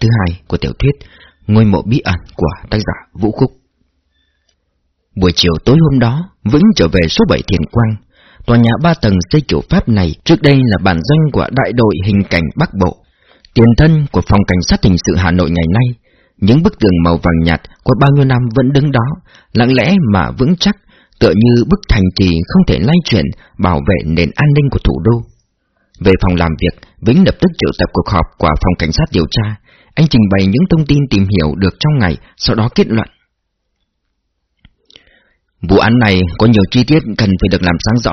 thứ hai của tiểu thuyết Ngôi mộ bí ẩn của tác giả Vũ Khúc. Buổi chiều tối hôm đó, Vĩnh trở về số 7 Thiền Quang. Tòa nhà ba tầng xây kiểu Pháp này trước đây là bản doanh của đại đội hình cảnh Bắc Bộ. Tiền thân của phòng cảnh sát hình sự Hà Nội ngày nay, những bức tường màu vàng nhạt qua bao nhiêu năm vẫn đứng đó, lặng lẽ mà vững chắc, tựa như bức thành trì không thể lay chuyển, bảo vệ nền an ninh của thủ đô. Về phòng làm việc, Vĩnh lập tức triệu tập cuộc họp của phòng cảnh sát điều tra. Anh trình bày những thông tin tìm hiểu được trong ngày, sau đó kết luận. Vụ án này có nhiều chi tiết cần phải được làm sáng rõ.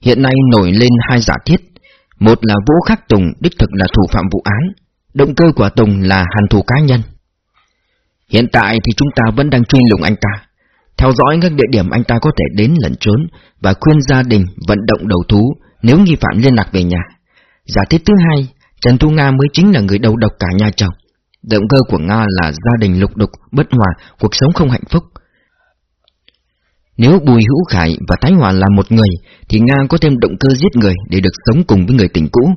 Hiện nay nổi lên hai giả thiết. Một là Vũ Khắc Tùng đích thực là thủ phạm vụ án. Động cơ của Tùng là hàn thù cá nhân. Hiện tại thì chúng ta vẫn đang truy lùng anh ta. Theo dõi các địa điểm anh ta có thể đến lẩn trốn và khuyên gia đình vận động đầu thú nếu nghi phạm liên lạc về nhà. Giả thiết thứ hai, Trần Thu Nga mới chính là người đầu độc cả nhà chồng. Động cơ của Nga là gia đình lục đục, bất hòa, cuộc sống không hạnh phúc. Nếu Bùi Hữu Khải và Thái Hòa là một người, thì Nga có thêm động cơ giết người để được sống cùng với người tình cũ.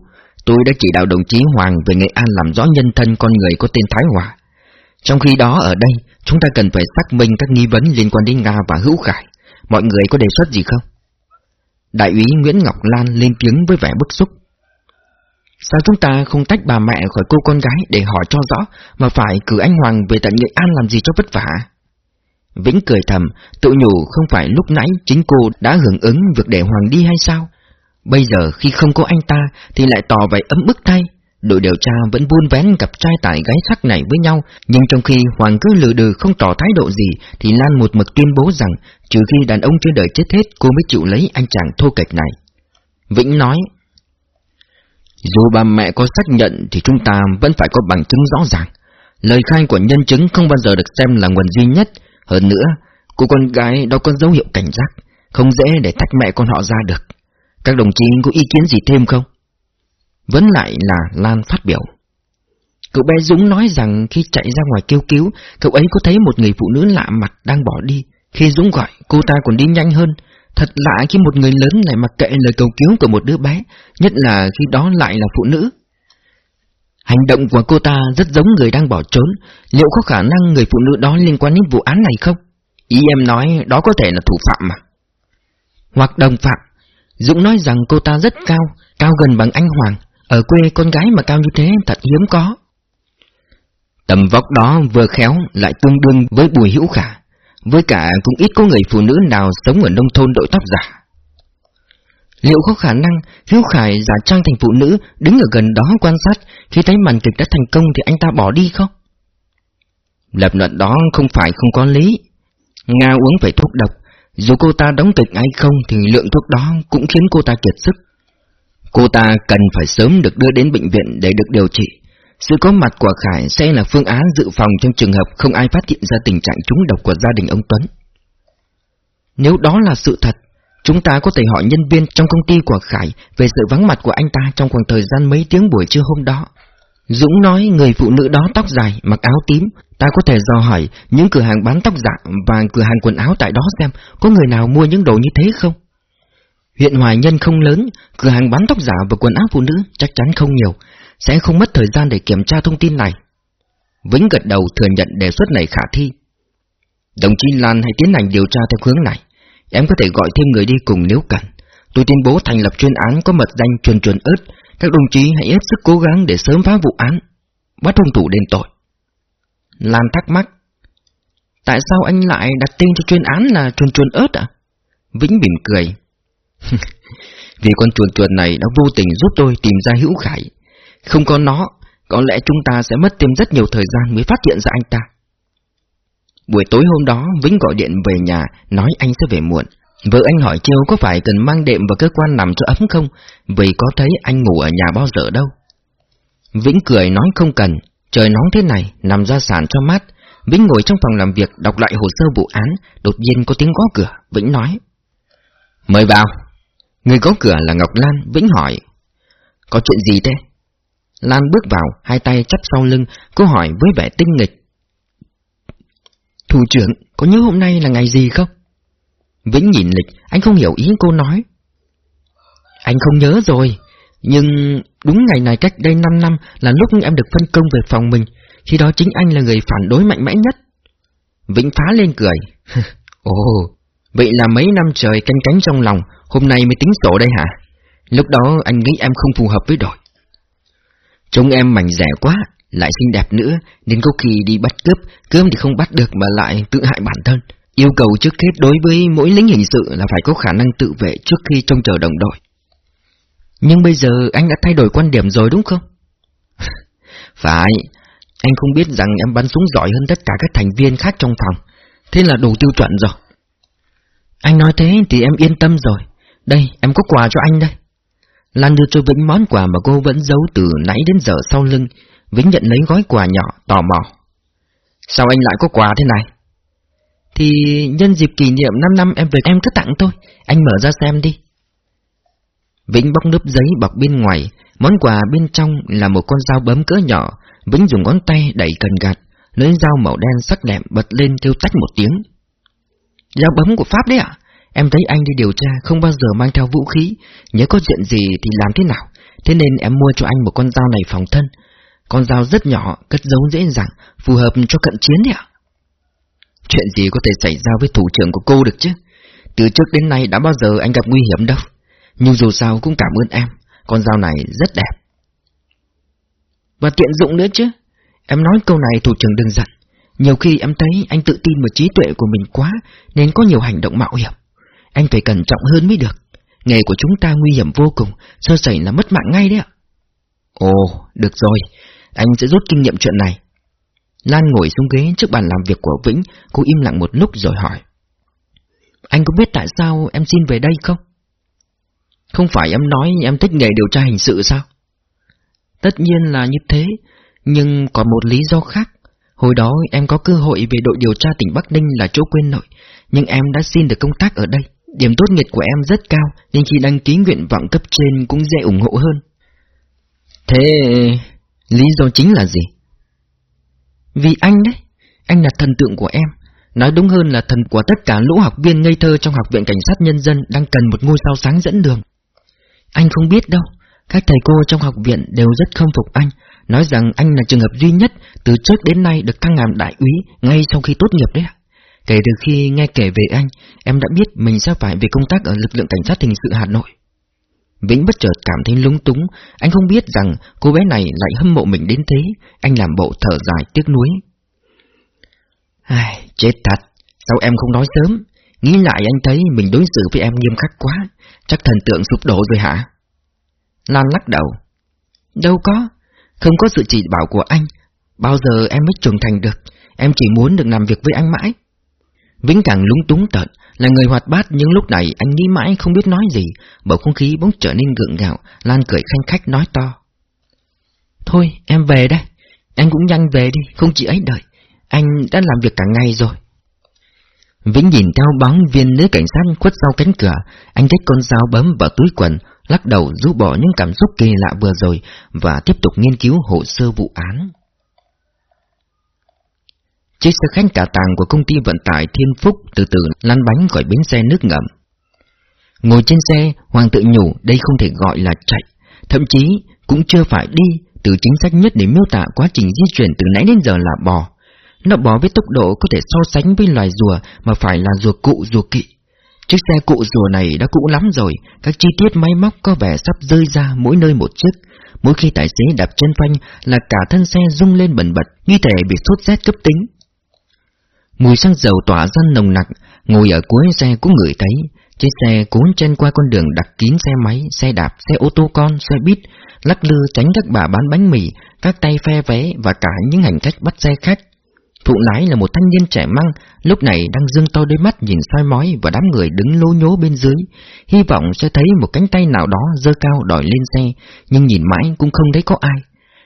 Tôi đã chỉ đạo đồng chí Hoàng về Nghệ An làm rõ nhân thân con người có tên Thái Hòa. Trong khi đó ở đây, chúng ta cần phải xác minh các nghi vấn liên quan đến Nga và Hữu Khải. Mọi người có đề xuất gì không? Đại úy Nguyễn Ngọc Lan lên tiếng với vẻ bức xúc. Sao chúng ta không tách bà mẹ khỏi cô con gái để hỏi cho rõ, mà phải cử anh Hoàng về tận Nghệ An làm gì cho vất vả? Vĩnh cười thầm, tự nhủ không phải lúc nãy chính cô đã hưởng ứng việc để Hoàng đi hay sao? Bây giờ khi không có anh ta thì lại tỏ vẻ ấm bức thay. Đội điều tra vẫn buôn vén cặp trai tải gái sắc này với nhau, nhưng trong khi Hoàng cứ lừa đừ không tỏ thái độ gì, thì Lan một mực tuyên bố rằng, trừ khi đàn ông trên đời chết hết, cô mới chịu lấy anh chàng thô kệch này. Vĩnh nói, dù bà mẹ có xác nhận thì chúng ta vẫn phải có bằng chứng rõ ràng. Lời khai của nhân chứng không bao giờ được xem là nguồn duy nhất. Hơn nữa, cô con gái đó có dấu hiệu cảnh giác, không dễ để tách mẹ con họ ra được. Các đồng chí có ý kiến gì thêm không? Vẫn lại là Lan phát biểu. Cậu bé Dũng nói rằng khi chạy ra ngoài kêu cứu, cậu ấy có thấy một người phụ nữ lạ mặt đang bỏ đi. Khi Dũng gọi, cô ta còn đi nhanh hơn. Thật lạ khi một người lớn lại mặc kệ lời cầu cứu của một đứa bé, nhất là khi đó lại là phụ nữ. Hành động của cô ta rất giống người đang bỏ trốn, liệu có khả năng người phụ nữ đó liên quan đến vụ án này không? Ý em nói đó có thể là thủ phạm mà. Hoặc đồng phạm. Dũng nói rằng cô ta rất cao, cao gần bằng anh Hoàng, ở quê con gái mà cao như thế thật hiếm có. Tầm vóc đó vừa khéo lại tương đương với Bùi Hữu Khả, với cả cũng ít có người phụ nữ nào sống ở nông thôn đội tóc giả. Liệu có khả năng hiếu Khải giả trang thành phụ nữ đứng ở gần đó quan sát khi thấy màn kịch đã thành công thì anh ta bỏ đi không? Lập luận đó không phải không có lý. Nga uống phải thuốc độc, dù cô ta đóng kịch hay không thì lượng thuốc đó cũng khiến cô ta kiệt sức. Cô ta cần phải sớm được đưa đến bệnh viện để được điều trị. Sự có mặt của Khải sẽ là phương án dự phòng trong trường hợp không ai phát hiện ra tình trạng trúng độc của gia đình ông Tuấn. Nếu đó là sự thật, chúng ta có thể hỏi nhân viên trong công ty của Khải về sự vắng mặt của anh ta trong khoảng thời gian mấy tiếng buổi trưa hôm đó. Dũng nói người phụ nữ đó tóc dài, mặc áo tím, ta có thể dò hỏi những cửa hàng bán tóc giả và cửa hàng quần áo tại đó xem có người nào mua những đồ như thế không? Huyện Hoài Nhân không lớn, cửa hàng bán tóc giả và quần áo phụ nữ chắc chắn không nhiều, sẽ không mất thời gian để kiểm tra thông tin này. Vĩnh gật đầu thừa nhận đề xuất này khả thi. Đồng chí Lan hãy tiến hành điều tra theo hướng này. Em có thể gọi thêm người đi cùng nếu cần. Tôi tuyên bố thành lập chuyên án có mật danh chuồn chuồn ớt. Các đồng chí hãy hết sức cố gắng để sớm phá vụ án. Bắt hung thủ đền tội. Lan thắc mắc. Tại sao anh lại đặt tên cho chuyên án là chuồn chuồn ớt ạ? Vĩnh mỉm cười. Vì con chuồn chuồn này đã vô tình giúp tôi tìm ra hữu khải. Không có nó, có lẽ chúng ta sẽ mất thêm rất nhiều thời gian mới phát hiện ra anh ta. Buổi tối hôm đó, Vĩnh gọi điện về nhà, nói anh sẽ về muộn. Vợ anh hỏi Chiêu có phải cần mang đệm vào cơ quan nằm cho ấm không, vì có thấy anh ngủ ở nhà bao giờ đâu. Vĩnh cười nói không cần, trời nóng thế này, nằm ra sàn cho mát. Vĩnh ngồi trong phòng làm việc đọc lại hồ sơ vụ án, đột nhiên có tiếng gõ cửa, Vĩnh nói. Mời vào. Người gõ cửa là Ngọc Lan, Vĩnh hỏi. Có chuyện gì thế? Lan bước vào, hai tay chắp sau lưng, cô hỏi với vẻ tinh nghịch. Thủ trưởng, có nhớ hôm nay là ngày gì không? Vĩnh nhìn lịch, anh không hiểu ý cô nói. Anh không nhớ rồi, nhưng đúng ngày này cách đây 5 năm là lúc em được phân công về phòng mình. Khi đó chính anh là người phản đối mạnh mẽ nhất. Vĩnh phá lên cười. Ồ, vậy là mấy năm trời canh cánh trong lòng, hôm nay mới tính sổ đây hả? Lúc đó anh nghĩ em không phù hợp với đội. Trông em mảnh rẻ quá, lại xinh đẹp nữa, nên có khi đi bắt cướp, cướp thì không bắt được mà lại tự hại bản thân. Yêu cầu trước hết đối với mỗi lính hình sự là phải có khả năng tự vệ trước khi trông chờ đồng đội. Nhưng bây giờ anh đã thay đổi quan điểm rồi đúng không? phải, anh không biết rằng em bắn súng giỏi hơn tất cả các thành viên khác trong phòng, thế là đủ tiêu chuẩn rồi. Anh nói thế thì em yên tâm rồi, đây em có quà cho anh đây. Lan đưa cho Vĩnh món quà mà cô vẫn giấu từ nãy đến giờ sau lưng, Vĩnh nhận lấy gói quà nhỏ, tò mò. Sao anh lại có quà thế này? Thì nhân dịp kỷ niệm 5 năm em về em cứ tặng tôi, anh mở ra xem đi. Vĩnh bóc lớp giấy bọc bên ngoài, món quà bên trong là một con dao bấm cỡ nhỏ, Vĩnh dùng ngón tay đẩy cần gạt, lưỡi dao màu đen sắc lẹm bật lên kêu tách một tiếng. Dao bấm của Pháp đấy ạ? Em thấy anh đi điều tra không bao giờ mang theo vũ khí, nhớ có chuyện gì thì làm thế nào, thế nên em mua cho anh một con dao này phòng thân. Con dao rất nhỏ, cất giấu dễ dàng, phù hợp cho cận chiến đấy ạ. Chuyện gì có thể xảy ra với thủ trưởng của cô được chứ? Từ trước đến nay đã bao giờ anh gặp nguy hiểm đâu. Nhưng dù sao cũng cảm ơn em, con dao này rất đẹp. Và tiện dụng nữa chứ. Em nói câu này thủ trưởng đừng giận. Nhiều khi em thấy anh tự tin vào trí tuệ của mình quá, nên có nhiều hành động mạo hiểm. Anh phải cẩn trọng hơn mới được. Nghề của chúng ta nguy hiểm vô cùng, sơ sẩy là mất mạng ngay đấy ạ. Ồ, được rồi, anh sẽ rút kinh nghiệm chuyện này. Lan ngồi xuống ghế trước bàn làm việc của Vĩnh, cô im lặng một lúc rồi hỏi. Anh có biết tại sao em xin về đây không? Không phải em nói em thích nghề điều tra hình sự sao? Tất nhiên là như thế, nhưng còn một lý do khác. Hồi đó em có cơ hội về đội điều tra tỉnh Bắc Ninh là chỗ quên nội, nhưng em đã xin được công tác ở đây. Điểm tốt nghiệp của em rất cao, nên khi đăng ký nguyện vọng cấp trên cũng dễ ủng hộ hơn. Thế lý do chính là gì? Vì anh đấy, anh là thần tượng của em. Nói đúng hơn là thần của tất cả lũ học viên ngây thơ trong Học viện Cảnh sát Nhân dân đang cần một ngôi sao sáng dẫn đường. Anh không biết đâu, các thầy cô trong học viện đều rất khâm phục anh, nói rằng anh là trường hợp duy nhất từ trước đến nay được thăng hàm đại úy ngay sau khi tốt nghiệp đấy ạ. Kể từ khi nghe kể về anh, em đã biết mình sẽ phải về công tác ở lực lượng cảnh sát hình sự Hà Nội. Vĩnh bất chợt cảm thấy lúng túng, anh không biết rằng cô bé này lại hâm mộ mình đến thế, anh làm bộ thở dài tiếc nuối. Ai, chết thật, sao em không nói sớm? Nghĩ lại anh thấy mình đối xử với em nghiêm khắc quá, chắc thần tượng sụp đổ rồi hả? Lan lắc đầu. Đâu có, không có sự chỉ bảo của anh, bao giờ em mới trưởng thành được, em chỉ muốn được làm việc với anh mãi. Vĩnh càng lúng túng tận, là người hoạt bát nhưng lúc này anh nghĩ mãi không biết nói gì, bầu không khí bỗng trở nên gượng gạo, Lan cười khanh khách nói to. Thôi, em về đây, anh cũng nhanh về đi, không chỉ ấy đợi, anh đã làm việc cả ngày rồi. Vĩnh nhìn theo bóng viên nữ cảnh sát khuất sau cánh cửa, anh thích con dao bấm vào túi quần, lắc đầu rũ bỏ những cảm xúc kỳ lạ vừa rồi và tiếp tục nghiên cứu hồ sơ vụ án. Chiếc xe khách cả tàng của công ty vận tải Thiên Phúc từ từ lăn bánh khỏi bến xe nước ngầm. Ngồi trên xe, Hoàng tự nhủ đây không thể gọi là chạy, thậm chí cũng chưa phải đi, từ chính xác nhất để miêu tả quá trình di chuyển từ nãy đến giờ là bò. Nó bò với tốc độ có thể so sánh với loài rùa mà phải là rùa cụ rùa kỵ. Chiếc xe cụ rùa này đã cũ lắm rồi, các chi tiết máy móc có vẻ sắp rơi ra mỗi nơi một chiếc. Mỗi khi tài xế đạp chân phanh là cả thân xe rung lên bẩn bật, như thể bị sốt rét cấp tính. Mùi xăng dầu tỏa ra nồng nặc, ngồi ở cuối xe cũng ngửi thấy. Chiếc xe cuốn trên qua con đường đặc kín xe máy, xe đạp, xe ô tô con, xe buýt, lắc lư tránh các bà bán bánh mì, các tay phe vé và cả những hành khách bắt xe khách. Phụ lái là một thanh niên trẻ măng, lúc này đang dương to đôi mắt nhìn soi mói và đám người đứng lố nhố bên dưới, hy vọng sẽ thấy một cánh tay nào đó dơ cao đòi lên xe, nhưng nhìn mãi cũng không thấy có ai.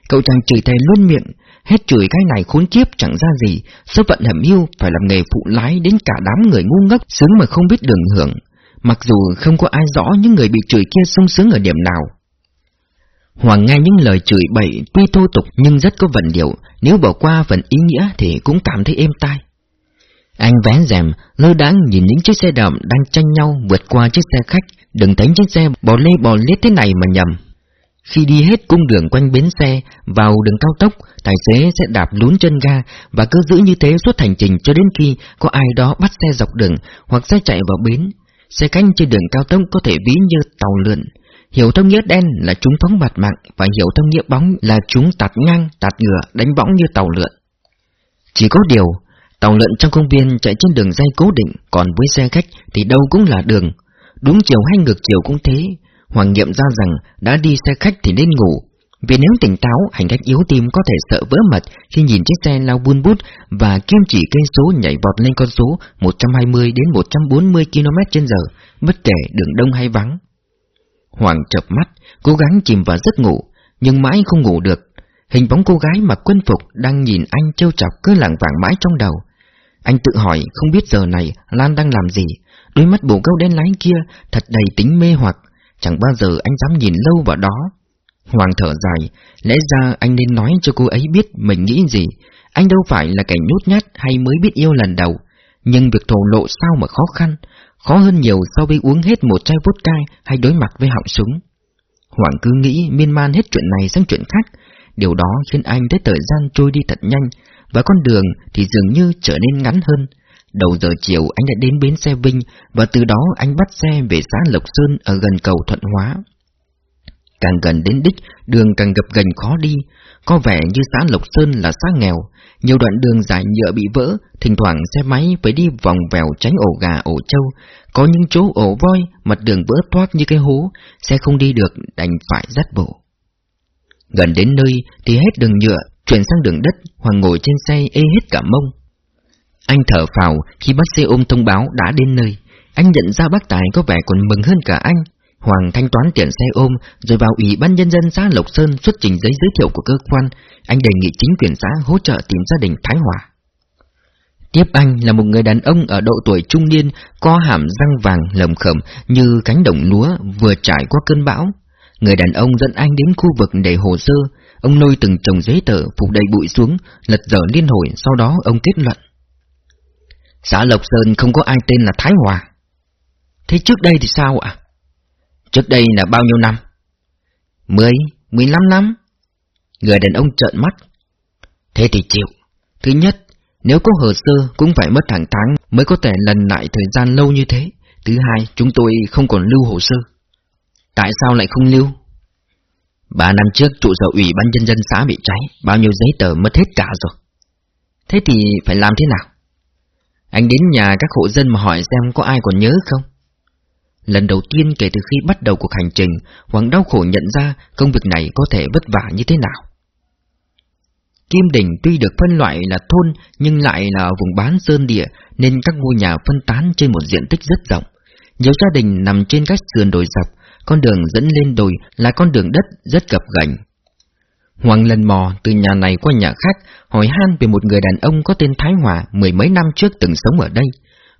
Cậu chàng chửi thề luôn miệng, hết chửi cái này khốn kiếp chẳng ra gì, số phận hẩm yêu phải làm nghề phụ lái đến cả đám người ngu ngốc sướng mà không biết đường hưởng. Mặc dù không có ai rõ những người bị chửi kia sung sướng ở điểm nào. Hoàng nghe những lời chửi bậy tuy thô tục nhưng rất có vận điệu, nếu bỏ qua phần ý nghĩa thì cũng cảm thấy êm tai. Anh vén rèm, lơ đáng nhìn những chiếc xe đậm đang tranh nhau vượt qua chiếc xe khách, đừng thấy chiếc xe bò lê bò lết thế này mà nhầm. Khi đi hết cung đường quanh bến xe, vào đường cao tốc, tài xế sẽ đạp lún chân ga và cứ giữ như thế suốt hành trình cho đến khi có ai đó bắt xe dọc đường hoặc xe chạy vào bến. Xe canh trên đường cao tốc có thể ví như tàu lượn. Hiểu thông nghĩa đen là chúng phóng bạt mạng và hiểu thông nghĩa bóng là chúng tạt ngang, tạt ngựa, đánh bóng như tàu lượn. Chỉ có điều, tàu lượn trong công viên chạy trên đường dây cố định, còn với xe khách thì đâu cũng là đường. Đúng chiều hay ngược chiều cũng thế, Hoàng nghiệm ra rằng đã đi xe khách thì nên ngủ, vì nếu tỉnh táo, hành khách yếu tim có thể sợ vỡ mật khi nhìn chiếc xe lao buôn bút và kim chỉ cây số nhảy vọt lên con số 120 đến 140 km h bất kể đường đông hay vắng. Hoàng chập mắt, cố gắng chìm vào giấc ngủ, nhưng mãi không ngủ được. Hình bóng cô gái mặc quân phục đang nhìn anh trêu chọc cứ lảng vảng mãi trong đầu. Anh tự hỏi không biết giờ này Lan đang làm gì, đôi mắt bổ câu đen lái kia thật đầy tính mê hoặc, chẳng bao giờ anh dám nhìn lâu vào đó. Hoàng thở dài, lẽ ra anh nên nói cho cô ấy biết mình nghĩ gì. Anh đâu phải là kẻ nhút nhát hay mới biết yêu lần đầu, nhưng việc thổ lộ sao mà khó khăn, khó hơn nhiều so với uống hết một chai vodka hay đối mặt với họng súng. Hoàng cứ nghĩ miên man hết chuyện này sang chuyện khác, điều đó khiến anh thấy thời gian trôi đi thật nhanh, và con đường thì dường như trở nên ngắn hơn. Đầu giờ chiều anh đã đến bến xe Vinh, và từ đó anh bắt xe về xã Lộc Sơn ở gần cầu Thuận Hóa. Càng gần đến đích, đường càng gập ghềnh khó đi, có vẻ như xã Lộc Sơn là xã nghèo, nhiều đoạn đường dài nhựa bị vỡ, thỉnh thoảng xe máy phải đi vòng vèo tránh ổ gà ổ trâu, có những chỗ ổ voi, mặt đường vỡ toát như cái hố, xe không đi được đành phải dắt bộ. Gần đến nơi thì hết đường nhựa, chuyển sang đường đất, Hoàng ngồi trên xe ê hết cả mông. Anh thở phào khi bác xe ôm thông báo đã đến nơi. Anh nhận ra bác Tài có vẻ còn mừng hơn cả anh, Hoàng thanh toán tiền xe ôm, rồi vào Ủy ban Nhân dân xã Lộc Sơn xuất trình giấy giới thiệu của cơ quan. Anh đề nghị chính quyền xã hỗ trợ tìm gia đình Thái Hòa. Tiếp anh là một người đàn ông ở độ tuổi trung niên, có hàm răng vàng lầm khẩm như cánh đồng lúa vừa trải qua cơn bão. Người đàn ông dẫn anh đến khu vực để hồ sơ, ông lôi từng chồng giấy tờ phục đầy bụi xuống, lật dở liên hồi, sau đó ông kết luận. Xã Lộc Sơn không có ai tên là Thái Hòa. Thế trước đây thì sao ạ? Trước đây là bao nhiêu năm? Mười, mười lăm năm. Người đàn ông trợn mắt. Thế thì chịu. Thứ nhất, nếu có hồ sơ cũng phải mất hàng tháng mới có thể lần lại thời gian lâu như thế. Thứ hai, chúng tôi không còn lưu hồ sơ. Tại sao lại không lưu? Ba năm trước trụ sở ủy ban nhân dân xã bị cháy, bao nhiêu giấy tờ mất hết cả rồi. Thế thì phải làm thế nào? Anh đến nhà các hộ dân mà hỏi xem có ai còn nhớ không? Lần đầu tiên kể từ khi bắt đầu cuộc hành trình, Hoàng đau khổ nhận ra công việc này có thể vất vả như thế nào. Kim đỉnh tuy được phân loại là thôn nhưng lại là vùng bán sơn địa nên các ngôi nhà phân tán trên một diện tích rất rộng. Nhiều gia đình nằm trên các sườn đồi dọc, con đường dẫn lên đồi là con đường đất rất gập ghềnh. Hoàng lần mò từ nhà này qua nhà khác hỏi han về một người đàn ông có tên Thái Hòa mười mấy năm trước từng sống ở đây.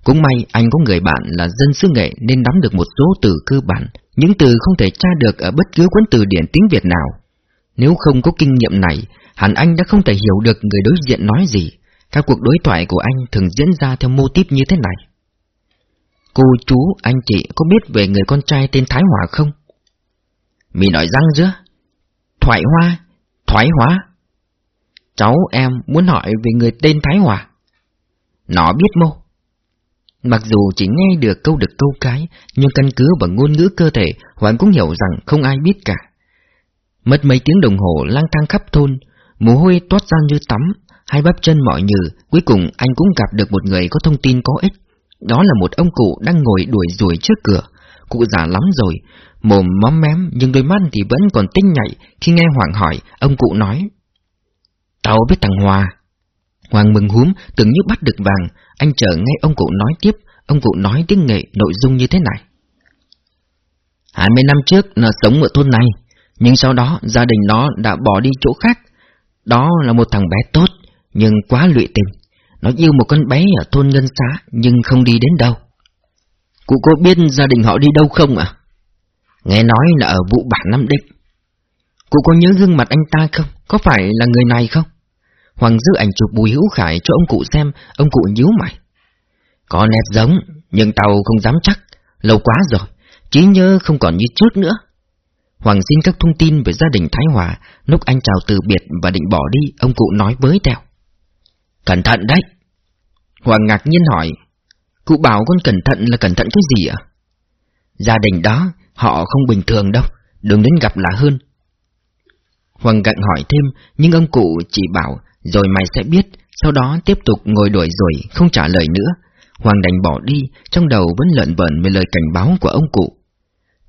Cũng may anh có người bạn là dân xứ nghệ nên nắm được một số từ cơ bản, những từ không thể tra được ở bất cứ cuốn từ điển tiếng Việt nào. Nếu không có kinh nghiệm này, hẳn anh đã không thể hiểu được người đối diện nói gì. Các cuộc đối thoại của anh thường diễn ra theo mô típ như thế này. Cô chú, anh chị có biết về người con trai tên Thái Hòa không? Mì nói răng chưa? Thoại hoa? Thoái hóa? Cháu em muốn hỏi về người tên Thái Hòa. Nó biết mô. Mặc dù chỉ nghe được câu được câu cái, nhưng căn cứ vào ngôn ngữ cơ thể, Hoàng cũng hiểu rằng không ai biết cả. Mất mấy tiếng đồng hồ lang thang khắp thôn, mồ hôi toát ra như tắm, hai bắp chân mỏi nhừ, cuối cùng anh cũng gặp được một người có thông tin có ích. Đó là một ông cụ đang ngồi đuổi rùi trước cửa. Cụ già lắm rồi, mồm móm mém nhưng đôi mắt thì vẫn còn tinh nhạy khi nghe Hoàng hỏi, ông cụ nói. Tao biết thằng Hòa. Hoàng mừng húm, tưởng như bắt được vàng, anh chờ nghe ông cụ nói tiếp, ông cụ nói tiếng nghệ nội dung như thế này. Hai mươi năm trước nó sống ở thôn này, nhưng sau đó gia đình nó đã bỏ đi chỗ khác. Đó là một thằng bé tốt, nhưng quá lụy tình. Nó yêu một con bé ở thôn Ngân Xá, nhưng không đi đến đâu. Cụ có biết gia đình họ đi đâu không ạ? Nghe nói là ở vụ bản Nam Định. Cụ có nhớ gương mặt anh ta không? Có phải là người này không? Hoàng giữ ảnh chụp Bùi Hữu Khải cho ông cụ xem, ông cụ nhíu mày. Có nét giống, nhưng tàu không dám chắc, lâu quá rồi, trí nhớ không còn như trước nữa. Hoàng xin các thông tin về gia đình Thái Hòa, lúc anh chào từ biệt và định bỏ đi, ông cụ nói với theo. Cẩn thận đấy! Hoàng ngạc nhiên hỏi, cụ bảo con cẩn thận là cẩn thận cái gì ạ? Gia đình đó, họ không bình thường đâu, đừng đến gặp là hơn. Hoàng gặng hỏi thêm, nhưng ông cụ chỉ bảo, rồi mày sẽ biết, sau đó tiếp tục ngồi đuổi rồi, không trả lời nữa. Hoàng đành bỏ đi, trong đầu vẫn lợn vẩn về lời cảnh báo của ông cụ.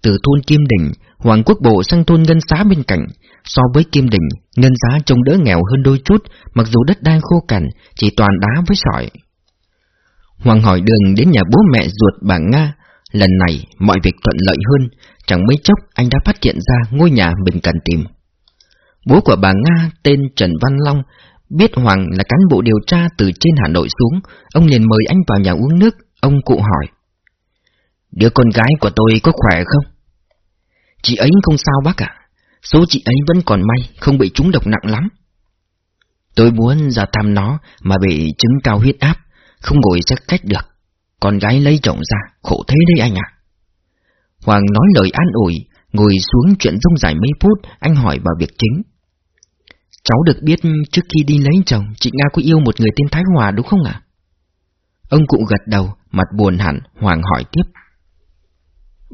Từ thôn Kim Đình, Hoàng Quốc Bộ sang thôn Ngân Xá bên cạnh. So với Kim Đình, Ngân Xá trông đỡ nghèo hơn đôi chút, mặc dù đất đai khô cằn, chỉ toàn đá với sỏi. Hoàng hỏi đường đến nhà bố mẹ ruột bà Nga. Lần này, mọi việc thuận lợi hơn, chẳng mấy chốc anh đã phát hiện ra ngôi nhà mình cần tìm. Bố của bà Nga tên Trần Văn Long, biết Hoàng là cán bộ điều tra từ trên Hà Nội xuống, ông liền mời anh vào nhà uống nước, ông cụ hỏi. Đứa con gái của tôi có khỏe không? Chị ấy không sao bác ạ, số chị ấy vẫn còn may, không bị trúng độc nặng lắm. Tôi muốn ra thăm nó mà bị chứng cao huyết áp, không ngồi chắc cách được. Con gái lấy chồng ra, khổ thế đấy anh ạ. Hoàng nói lời an ủi, ngồi xuống chuyện rông dài mấy phút, anh hỏi vào việc chính. Cháu được biết trước khi đi lấy chồng, chị Nga có yêu một người tên Thái Hòa đúng không ạ? Ông cụ gật đầu, mặt buồn hẳn, Hoàng hỏi tiếp.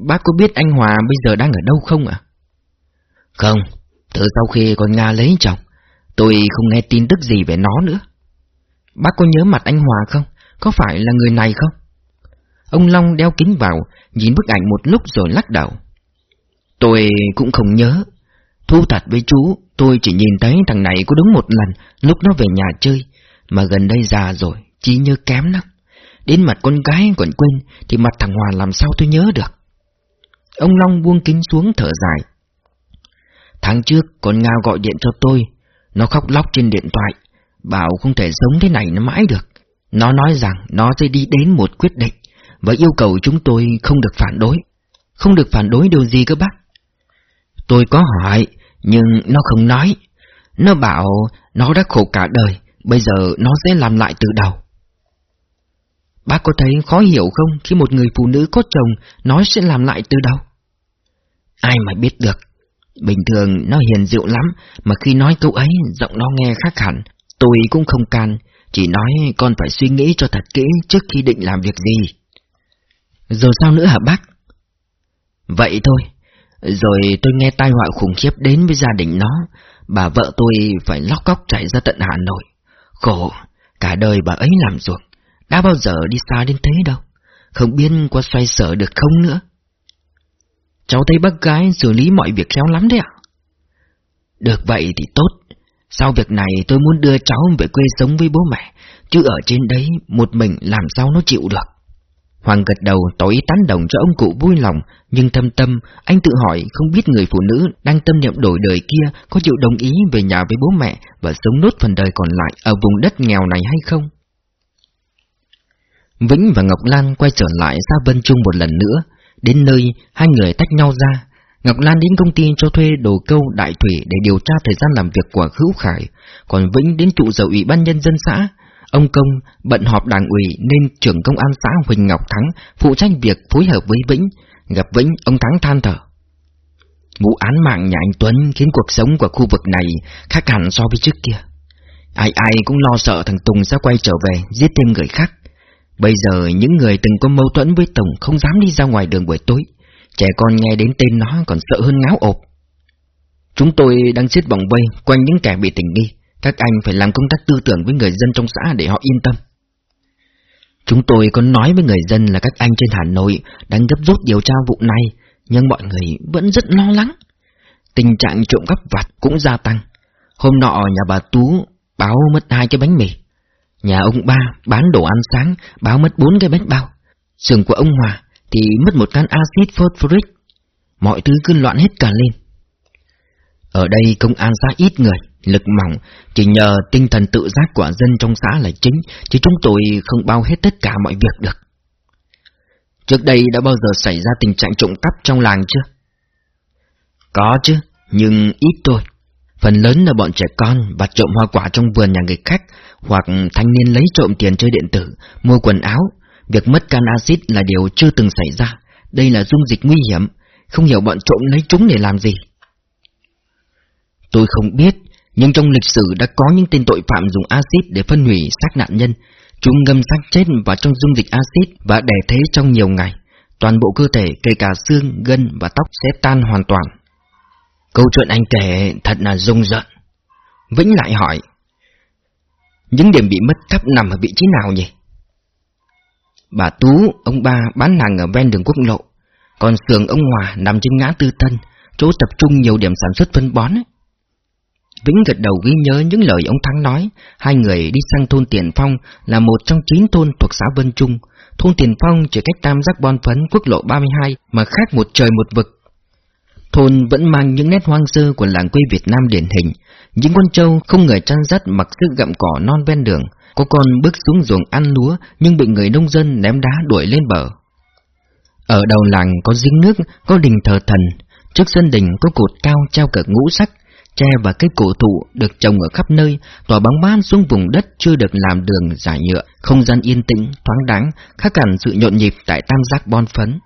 Bác có biết anh Hòa bây giờ đang ở đâu không ạ? Không, từ sau khi con Nga lấy chồng, tôi không nghe tin tức gì về nó nữa. Bác có nhớ mặt anh Hòa không? Có phải là người này không? Ông Long đeo kính vào, nhìn bức ảnh một lúc rồi lắc đầu. Tôi cũng không nhớ. Thu thật với chú, tôi chỉ nhìn thấy thằng này có đúng một lần, lúc nó về nhà chơi, mà gần đây già rồi, trí nhớ kém lắm. Đến mặt con gái còn quên, thì mặt thằng Hòa làm sao tôi nhớ được. Ông Long buông kính xuống thở dài. Tháng trước, con Ngao gọi điện cho tôi, nó khóc lóc trên điện thoại, bảo không thể sống thế này nó mãi được. Nó nói rằng nó sẽ đi đến một quyết định, và yêu cầu chúng tôi không được phản đối. Không được phản đối điều gì các bác? Tôi có hỏi, nhưng nó không nói. Nó bảo nó đã khổ cả đời, bây giờ nó sẽ làm lại từ đầu. Bác có thấy khó hiểu không khi một người phụ nữ có chồng nói sẽ làm lại từ đầu? Ai mà biết được. Bình thường nó hiền dịu lắm, mà khi nói câu ấy giọng nó nghe khác hẳn. Tôi cũng không can, chỉ nói con phải suy nghĩ cho thật kỹ trước khi định làm việc gì. Rồi sao nữa hả bác? Vậy thôi. Rồi tôi nghe tai họa khủng khiếp đến với gia đình nó. Bà vợ tôi phải lóc cóc chạy ra tận Hà Nội. Khổ, cả đời bà ấy làm ruộng. Đã bao giờ đi xa đến thế đâu. Không biết qua xoay sở được không nữa. Cháu thấy bác gái xử lý mọi việc khéo lắm đấy ạ. Được vậy thì tốt. Sau việc này tôi muốn đưa cháu về quê sống với bố mẹ, chứ ở trên đấy một mình làm sao nó chịu được. Hoàng gật đầu tỏ ý tán đồng cho ông cụ vui lòng, nhưng thâm tâm, anh tự hỏi không biết người phụ nữ đang tâm niệm đổi đời kia có chịu đồng ý về nhà với bố mẹ và sống nốt phần đời còn lại ở vùng đất nghèo này hay không? Vĩnh và Ngọc Lan quay trở lại xa Vân Trung một lần nữa. Đến nơi, hai người tách nhau ra. Ngọc Lan đến công ty cho thuê đồ câu đại thủy để điều tra thời gian làm việc của Hữu Khải, còn Vĩnh đến trụ sở ủy ban nhân dân xã. Ông Công bận họp đảng ủy nên trưởng công an xã Huỳnh Ngọc Thắng phụ trách việc phối hợp với Vĩnh. Gặp Vĩnh, ông Thắng than thở. Vụ án mạng nhà anh Tuấn khiến cuộc sống của khu vực này khác hẳn so với trước kia. Ai ai cũng lo sợ thằng Tùng sẽ quay trở về giết thêm người khác. Bây giờ những người từng có mâu thuẫn với Tùng không dám đi ra ngoài đường buổi tối. Trẻ con nghe đến tên nó còn sợ hơn ngáo ộp. Chúng tôi đang xếp vòng vây quanh những kẻ bị tình nghi. Các anh phải làm công tác tư tưởng với người dân trong xã để họ yên tâm. Chúng tôi có nói với người dân là các anh trên Hà Nội đang gấp rút điều tra vụ này, nhưng mọi người vẫn rất lo lắng. Tình trạng trộm cắp vặt cũng gia tăng. Hôm nọ nhà bà Tú báo mất hai cái bánh mì. Nhà ông ba bán đồ ăn sáng báo mất bốn cái bánh bao. Sườn của ông Hòa thì mất một can axit phosphoric. Mọi thứ cứ loạn hết cả lên. Ở đây công an xã ít người, lực mỏng, chỉ nhờ tinh thần tự giác của dân trong xã là chính, chứ chúng tôi không bao hết tất cả mọi việc được. Trước đây đã bao giờ xảy ra tình trạng trộm cắp trong làng chưa? Có chứ, nhưng ít thôi. Phần lớn là bọn trẻ con và trộm hoa quả trong vườn nhà người khách, hoặc thanh niên lấy trộm tiền chơi điện tử, mua quần áo. Việc mất can axit là điều chưa từng xảy ra. Đây là dung dịch nguy hiểm, không hiểu bọn trộm lấy chúng để làm gì. Tôi không biết, nhưng trong lịch sử đã có những tên tội phạm dùng axit để phân hủy xác nạn nhân. Chúng ngâm xác chết vào trong dung dịch axit và để thế trong nhiều ngày. Toàn bộ cơ thể, kể cả xương, gân và tóc sẽ tan hoàn toàn. Câu chuyện anh kể thật là rung rợn. Vĩnh lại hỏi, những điểm bị mất thấp nằm ở vị trí nào nhỉ? Bà Tú, ông ba bán hàng ở ven đường quốc lộ, còn xưởng ông Hòa nằm trên ngã tư tân, chỗ tập trung nhiều điểm sản xuất phân bón ấy. Vĩnh gật đầu ghi nhớ những lời ông Thắng nói, hai người đi sang thôn Tiền Phong là một trong chín thôn thuộc xã Vân Trung. Thôn Tiền Phong chỉ cách tam giác bon phấn quốc lộ 32 mà khác một trời một vực. Thôn vẫn mang những nét hoang sơ của làng quê Việt Nam điển hình, những con trâu không người chăn dắt mặc sức gặm cỏ non ven đường, có con bước xuống ruộng ăn lúa nhưng bị người nông dân ném đá đuổi lên bờ. Ở đầu làng có giếng nước, có đình thờ thần, trước sân đình có cột cao treo cờ ngũ sắc, tre và cây cổ thụ được trồng ở khắp nơi, tỏa bóng ban xuống vùng đất chưa được làm đường giải nhựa, không gian yên tĩnh, thoáng đáng, khác hẳn sự nhộn nhịp tại tam giác bon phấn.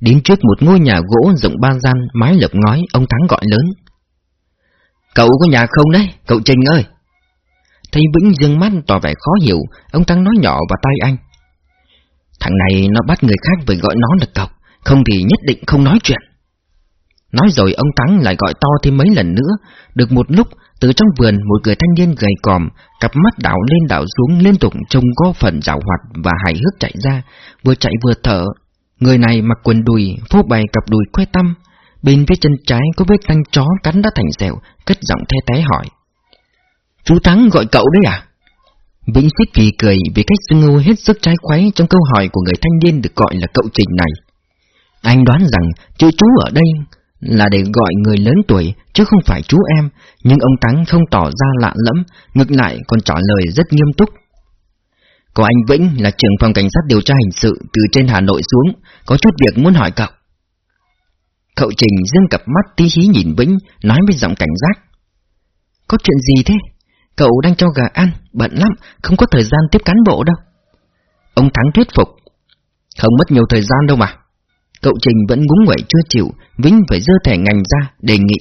Đến trước một ngôi nhà gỗ rộng ba gian, mái lợp ngói, ông Thắng gọi lớn. Cậu có nhà không đấy, cậu Trình ơi? Thấy Vĩnh dương mắt tỏ vẻ khó hiểu, ông Thắng nói nhỏ vào tay anh. Thằng này nó bắt người khác phải gọi nó là cậu, không thì nhất định không nói chuyện. Nói rồi ông Thắng lại gọi to thêm mấy lần nữa, được một lúc từ trong vườn một người thanh niên gầy còm, cặp mắt đảo lên đảo xuống liên tục trông có phần rào hoạt và hài hước chạy ra, vừa chạy vừa thở. Người này mặc quần đùi, phô bày cặp đùi khoe tăm, bên phía chân trái có vết răng chó cắn đã thành sẹo, cất giọng the té hỏi. Chú Thắng gọi cậu đấy à? Vĩnh xích kỳ cười vì cách xưng hô hết sức trái khoái trong câu hỏi của người thanh niên được gọi là cậu Trình này. Anh đoán rằng chữ chú ở đây là để gọi người lớn tuổi chứ không phải chú em, nhưng ông Thắng không tỏ ra lạ lẫm, ngược lại còn trả lời rất nghiêm túc. Có anh Vĩnh là trưởng phòng cảnh sát điều tra hình sự từ trên Hà Nội xuống, có chút việc muốn hỏi cậu. Cậu Trình dương cặp mắt tí hí nhìn Vĩnh, nói với giọng cảnh giác. Có chuyện gì thế? Cậu đang cho gà ăn, bận lắm, không có thời gian tiếp cán bộ đâu. Ông Thắng thuyết phục. Không mất nhiều thời gian đâu mà. Cậu Trình vẫn ngúng nguẩy chưa chịu, Vĩnh phải dơ thẻ ngành ra, đề nghị.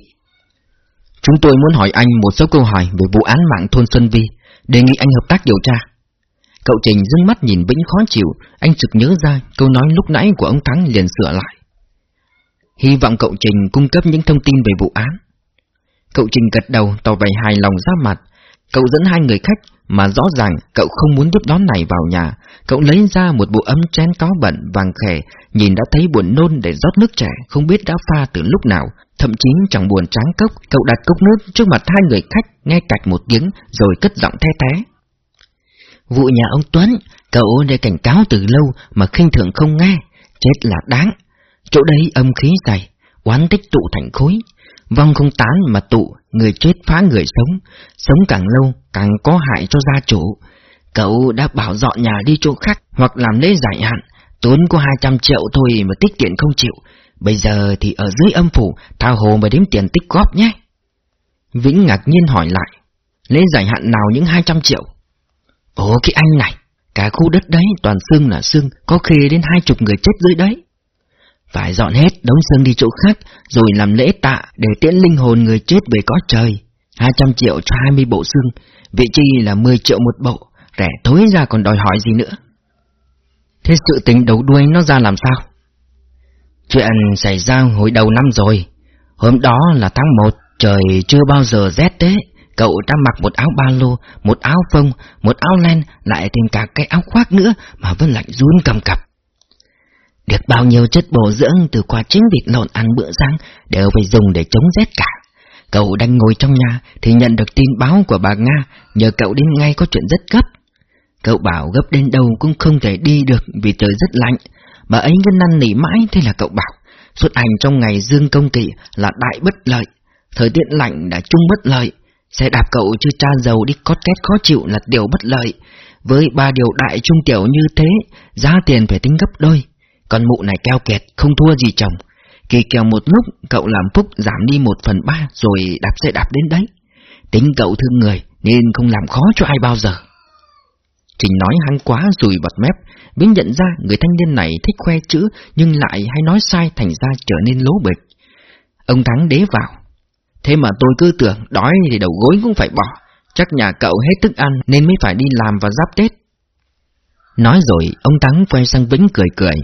Chúng tôi muốn hỏi anh một số câu hỏi về vụ án mạng thôn Xuân Vi, đề nghị anh hợp tác điều tra. Cậu Trình dưng mắt nhìn Vĩnh khó chịu, anh sực nhớ ra câu nói lúc nãy của ông Thắng liền sửa lại. Hy vọng cậu Trình cung cấp những thông tin về vụ án. Cậu Trình gật đầu tỏ vẻ hài lòng ra mặt, Cậu dẫn hai người khách mà rõ ràng cậu không muốn tiếp đón này vào nhà. Cậu lấy ra một bộ ấm chén có bẩn vàng khẻ, nhìn đã thấy buồn nôn để rót nước trẻ, không biết đã pha từ lúc nào. Thậm chí chẳng buồn tráng cốc, cậu đặt cốc nước trước mặt hai người khách, nghe cạch một tiếng, rồi cất giọng the té. Vụ nhà ông Tuấn, cậu đã cảnh cáo từ lâu mà khinh thường không nghe, chết là đáng. Chỗ đấy âm khí dày, oán tích tụ thành khối, vong không tán mà tụ, người chết phá người sống, sống càng lâu càng có hại cho gia chủ. Cậu đã bảo dọn nhà đi chỗ khác hoặc làm lễ giải hạn, tốn có 200 triệu thôi mà tích tiền không chịu. Bây giờ thì ở dưới âm phủ, thao hồ mà đếm tiền tích góp nhé. Vĩnh ngạc nhiên hỏi lại, lễ giải hạn nào những 200 triệu? Ồ cái anh này, cả khu đất đấy toàn xương là xương, có khi đến hai chục người chết dưới đấy. Phải dọn hết đống xương đi chỗ khác, rồi làm lễ tạ để tiễn linh hồn người chết về có trời. 200 triệu cho 20 bộ xương, vị trí là 10 triệu một bộ, rẻ thối ra còn đòi hỏi gì nữa. Thế sự tính đầu đuôi nó ra làm sao? Chuyện xảy ra hồi đầu năm rồi. Hôm đó là tháng 1, trời chưa bao giờ rét thế. Cậu đã mặc một áo ba lô, một áo phông, một áo len, lại thêm cả cái áo khoác nữa mà vẫn lạnh run cầm cặp. Được bao nhiêu chất bổ dưỡng từ qua trứng việc lộn ăn bữa sáng đều phải dùng để chống rét cả. Cậu đang ngồi trong nhà thì nhận được tin báo của bà Nga, nhờ cậu đến ngay có chuyện rất gấp. Cậu bảo gấp đến đâu cũng không thể đi được vì trời rất lạnh. Bà ấy cứ năn nỉ mãi thế là cậu bảo, xuất hành trong ngày dương công kỵ là đại bất lợi. Thời tiết lạnh đã chung bất lợi. Xe đạp cậu chưa tra dầu đi cót két khó chịu là điều bất lợi. Với ba điều đại trung tiểu như thế, giá tiền phải tính gấp đôi. Con mụ này keo kẹt, không thua gì chồng. Kỳ kèo một lúc, cậu làm phúc giảm đi một phần ba rồi đạp xe đạp đến đấy. Tính cậu thương người nên không làm khó cho ai bao giờ. Trình nói hăng quá rồi bật mép, Vĩnh nhận ra người thanh niên này thích khoe chữ nhưng lại hay nói sai thành ra trở nên lố bịch. Ông Thắng đế vào. Thế mà tôi cứ tưởng đói thì đầu gối cũng phải bỏ. Chắc nhà cậu hết thức ăn nên mới phải đi làm và giáp Tết. Nói rồi, ông Thắng quay sang Vĩnh cười cười.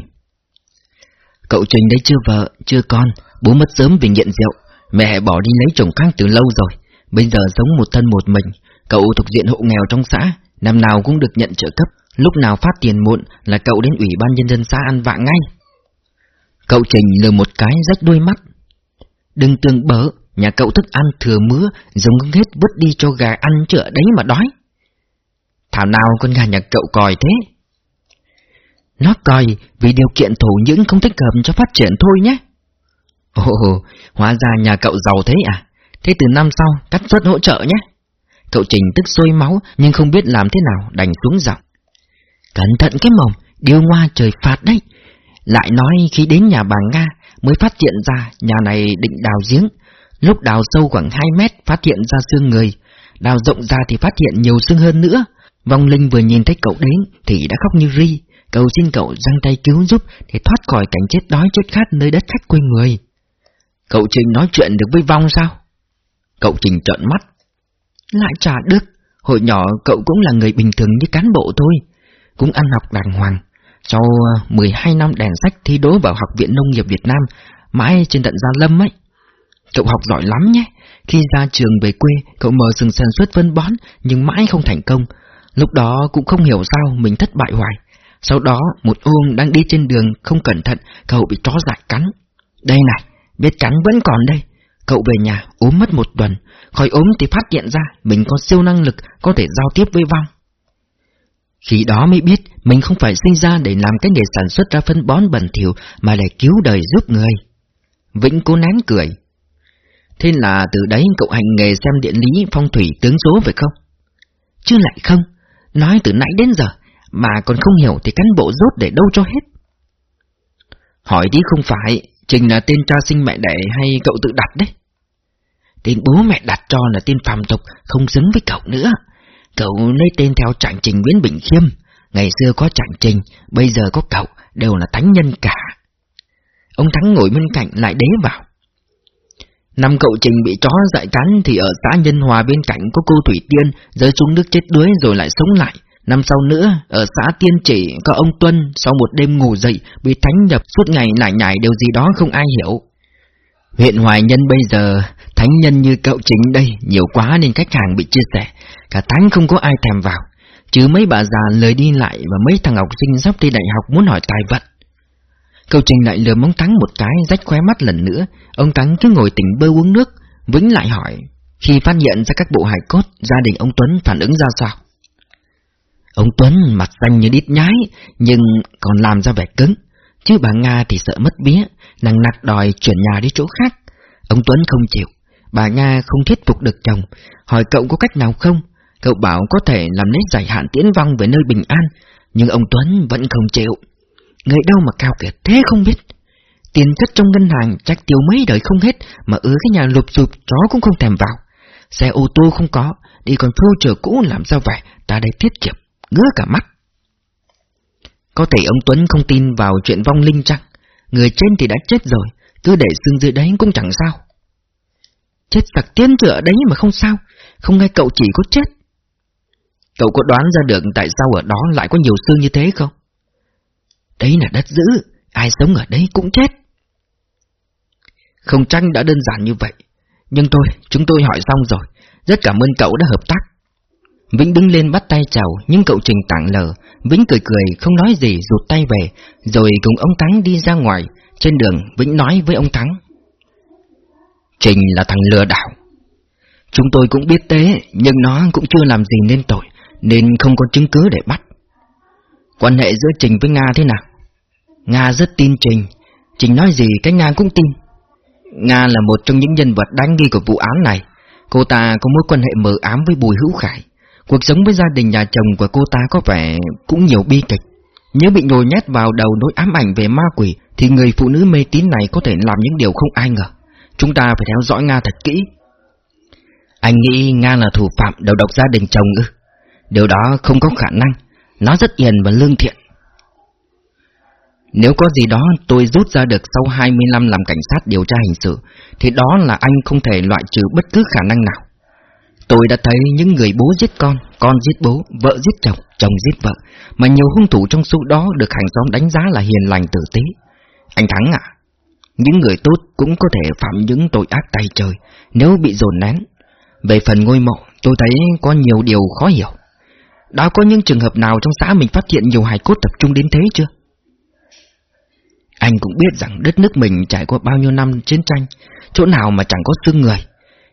Cậu Trình đấy chưa vợ, chưa con, bố mất sớm vì nghiện rượu, mẹ bỏ đi lấy chồng khác từ lâu rồi, bây giờ sống một thân một mình, cậu thuộc diện hộ nghèo trong xã, năm nào cũng được nhận trợ cấp, lúc nào phát tiền muộn là cậu đến ủy ban nhân dân xã ăn vạ ngay. Cậu Trình lừa một cái rách đuôi mắt. Đừng tưởng bớ, nhà cậu thức ăn thừa mứa, giống hết vứt đi cho gà ăn chữa đấy mà đói. Thảo nào con gà nhà cậu còi thế? Nó coi vì điều kiện thổ những không thích hợp cho phát triển thôi nhé. Ồ, hóa ra nhà cậu giàu thế à? Thế từ năm sau, cắt suất hỗ trợ nhé. Cậu Trình tức sôi máu nhưng không biết làm thế nào đành xuống giọng. Cẩn thận cái mồm, điêu ngoa trời phạt đấy. Lại nói khi đến nhà bà Nga mới phát hiện ra nhà này định đào giếng. Lúc đào sâu khoảng 2 mét phát hiện ra xương người, đào rộng ra thì phát hiện nhiều xương hơn nữa. Vong Linh vừa nhìn thấy cậu đến thì đã khóc như ri, cầu xin cậu giang tay cứu giúp để thoát khỏi cảnh chết đói chết khát nơi đất khách quê người. Cậu Trình nói chuyện được với Vong sao? Cậu Trình trợn mắt. Lại trả được, hồi nhỏ cậu cũng là người bình thường như cán bộ thôi, cũng ăn học đàng hoàng. Sau à, 12 năm đèn sách thi đỗ vào Học viện Nông nghiệp Việt Nam, mãi trên tận Gia Lâm ấy. Cậu học giỏi lắm nhé, khi ra trường về quê, cậu mở rừng sản xuất phân bón, nhưng mãi không thành công. Lúc đó cũng không hiểu sao mình thất bại hoài. Sau đó, một ông đang đi trên đường không cẩn thận, cậu bị chó dại cắn. Đây này, vết cắn vẫn còn đây. Cậu về nhà ốm mất một tuần, khỏi ốm thì phát hiện ra mình có siêu năng lực có thể giao tiếp với vong. Khi đó mới biết mình không phải sinh ra để làm cái nghề sản xuất ra phân bón bẩn thỉu mà để cứu đời giúp người. Vĩnh cố nén cười. Thế là từ đấy cậu hành nghề xem điện lý phong thủy tướng số phải không? Chứ lại không, nói từ nãy đến giờ, mà còn không hiểu thì cán bộ rốt để đâu cho hết. Hỏi đi không phải, Trình là tên cha sinh mẹ đẻ hay cậu tự đặt đấy? Tên bố mẹ đặt cho là tên phàm tục, không xứng với cậu nữa. Cậu lấy tên theo trạng trình Nguyễn Bình Khiêm. Ngày xưa có trạng trình, bây giờ có cậu, đều là thánh nhân cả. Ông Thắng ngồi bên cạnh lại đế vào. Năm cậu Trình bị chó dại cắn thì ở xã Nhân Hòa bên cạnh có cô Thủy Tiên rơi xuống nước chết đuối rồi lại sống lại. Năm sau nữa, ở xã Tiên Chỉ có ông Tuân sau một đêm ngủ dậy bị thánh nhập suốt ngày nải nhải điều gì đó không ai hiểu. Huyện Hoài Nhân bây giờ, thánh nhân như cậu chính đây nhiều quá nên khách hàng bị chia sẻ, cả tháng không có ai thèm vào. Chứ mấy bà già lời đi lại và mấy thằng học sinh sắp thi đại học muốn hỏi tài vận. Cậu Trình lại lừa móng Thắng một cái rách khóe mắt lần nữa, ông Thắng cứ ngồi tỉnh bơ uống nước, Vĩnh lại hỏi, khi phát hiện ra các bộ hài cốt, gia đình ông Tuấn phản ứng ra sao? Ông Tuấn mặt xanh như đít nhái, nhưng còn làm ra vẻ cứng. Chứ bà Nga thì sợ mất vía, nàng nặc đòi chuyển nhà đi chỗ khác. Ông Tuấn không chịu, bà Nga không thuyết phục được chồng, hỏi cậu có cách nào không? Cậu bảo có thể làm lấy giải hạn tiễn vong về nơi bình an, nhưng ông Tuấn vẫn không chịu. Người đâu mà cao kiệt thế không biết. Tiền chất trong ngân hàng chắc tiêu mấy đời không hết, mà ứa cái nhà lụp sụp chó cũng không thèm vào. Xe ô tô không có, đi còn phô chờ cũ làm sao vậy, ta đây tiết kiệm ngứa cả mắt. Có thể ông Tuấn không tin vào chuyện vong linh chăng? Người trên thì đã chết rồi, cứ để xương dưới đấy cũng chẳng sao. Chết sặc tiên chứ ở đấy mà không sao, không nghe cậu chỉ có chết. Cậu có đoán ra được tại sao ở đó lại có nhiều xương như thế không? Đấy là đất giữ, ai sống ở đấy cũng chết. Không tranh đã đơn giản như vậy, nhưng thôi, chúng tôi hỏi xong rồi, rất cảm ơn cậu đã hợp tác. Vĩnh đứng lên bắt tay chào, nhưng cậu Trình tặng lờ. Vĩnh cười cười, không nói gì, rụt tay về, rồi cùng ông Thắng đi ra ngoài. Trên đường, Vĩnh nói với ông Thắng. Trình là thằng lừa đảo. Chúng tôi cũng biết thế, nhưng nó cũng chưa làm gì nên tội, nên không có chứng cứ để bắt. Quan hệ giữa Trình với Nga thế nào? Nga rất tin Trình, Trình nói gì cái Nga cũng tin. Nga là một trong những nhân vật đáng nghi của vụ án này. Cô ta có mối quan hệ mờ ám với Bùi Hữu Khải. Cuộc sống với gia đình nhà chồng của cô ta có vẻ cũng nhiều bi kịch. Nếu bị nhồi nhét vào đầu nỗi ám ảnh về ma quỷ, thì người phụ nữ mê tín này có thể làm những điều không ai ngờ. Chúng ta phải theo dõi Nga thật kỹ. Anh nghĩ Nga là thủ phạm đầu độc gia đình chồng ư? Điều đó không có khả năng. Nó rất hiền và lương thiện. Nếu có gì đó tôi rút ra được sau 20 năm làm cảnh sát điều tra hình sự, thì đó là anh không thể loại trừ bất cứ khả năng nào. Tôi đã thấy những người bố giết con, con giết bố, vợ giết chồng, chồng giết vợ, mà nhiều hung thủ trong số đó được hàng xóm đánh giá là hiền lành tử tế. Anh Thắng à, những người tốt cũng có thể phạm những tội ác tay trời nếu bị dồn nén. Về phần ngôi mộ, tôi thấy có nhiều điều khó hiểu. Đã có những trường hợp nào trong xã mình phát hiện nhiều hài cốt tập trung đến thế chưa? Anh cũng biết rằng đất nước mình trải qua bao nhiêu năm chiến tranh, chỗ nào mà chẳng có xương người.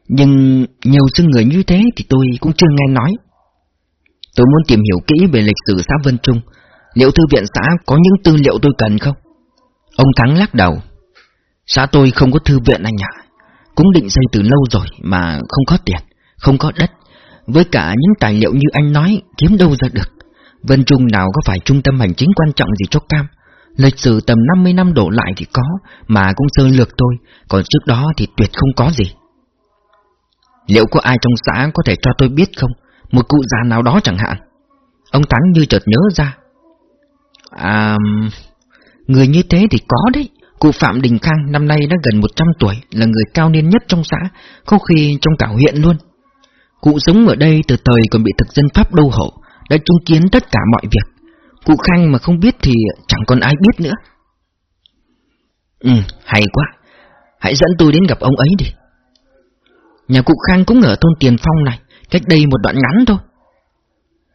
Nhưng nhiều xương người như thế thì tôi cũng chưa nghe nói. Tôi muốn tìm hiểu kỹ về lịch sử xã Vân Trung. Liệu thư viện xã có những tư liệu tôi cần không? Ông Thắng lắc đầu. Xã tôi không có thư viện anh ạ. Cũng định xây từ lâu rồi mà không có tiền, không có đất. Với cả những tài liệu như anh nói, kiếm đâu ra được. Vân Trung nào có phải trung tâm hành chính quan trọng gì cho Cam. Lịch sử tầm 50 năm đổ lại thì có, mà cũng sơ lược thôi, còn trước đó thì tuyệt không có gì. Liệu có ai trong xã có thể cho tôi biết không? Một cụ già nào đó chẳng hạn. Ông Thắng như chợt nhớ ra. À... Người như thế thì có đấy. Cụ Phạm Đình Khang năm nay đã gần 100 tuổi, là người cao niên nhất trong xã, có khi trong cả huyện luôn. Cụ sống ở đây từ thời còn bị thực dân Pháp đô hộ, đã chứng kiến tất cả mọi việc. Cụ Khang mà không biết thì chẳng còn ai biết nữa. Ừ, hay quá. Hãy dẫn tôi đến gặp ông ấy đi. Nhà cụ Khang cũng ở thôn Tiền Phong này, cách đây một đoạn ngắn thôi.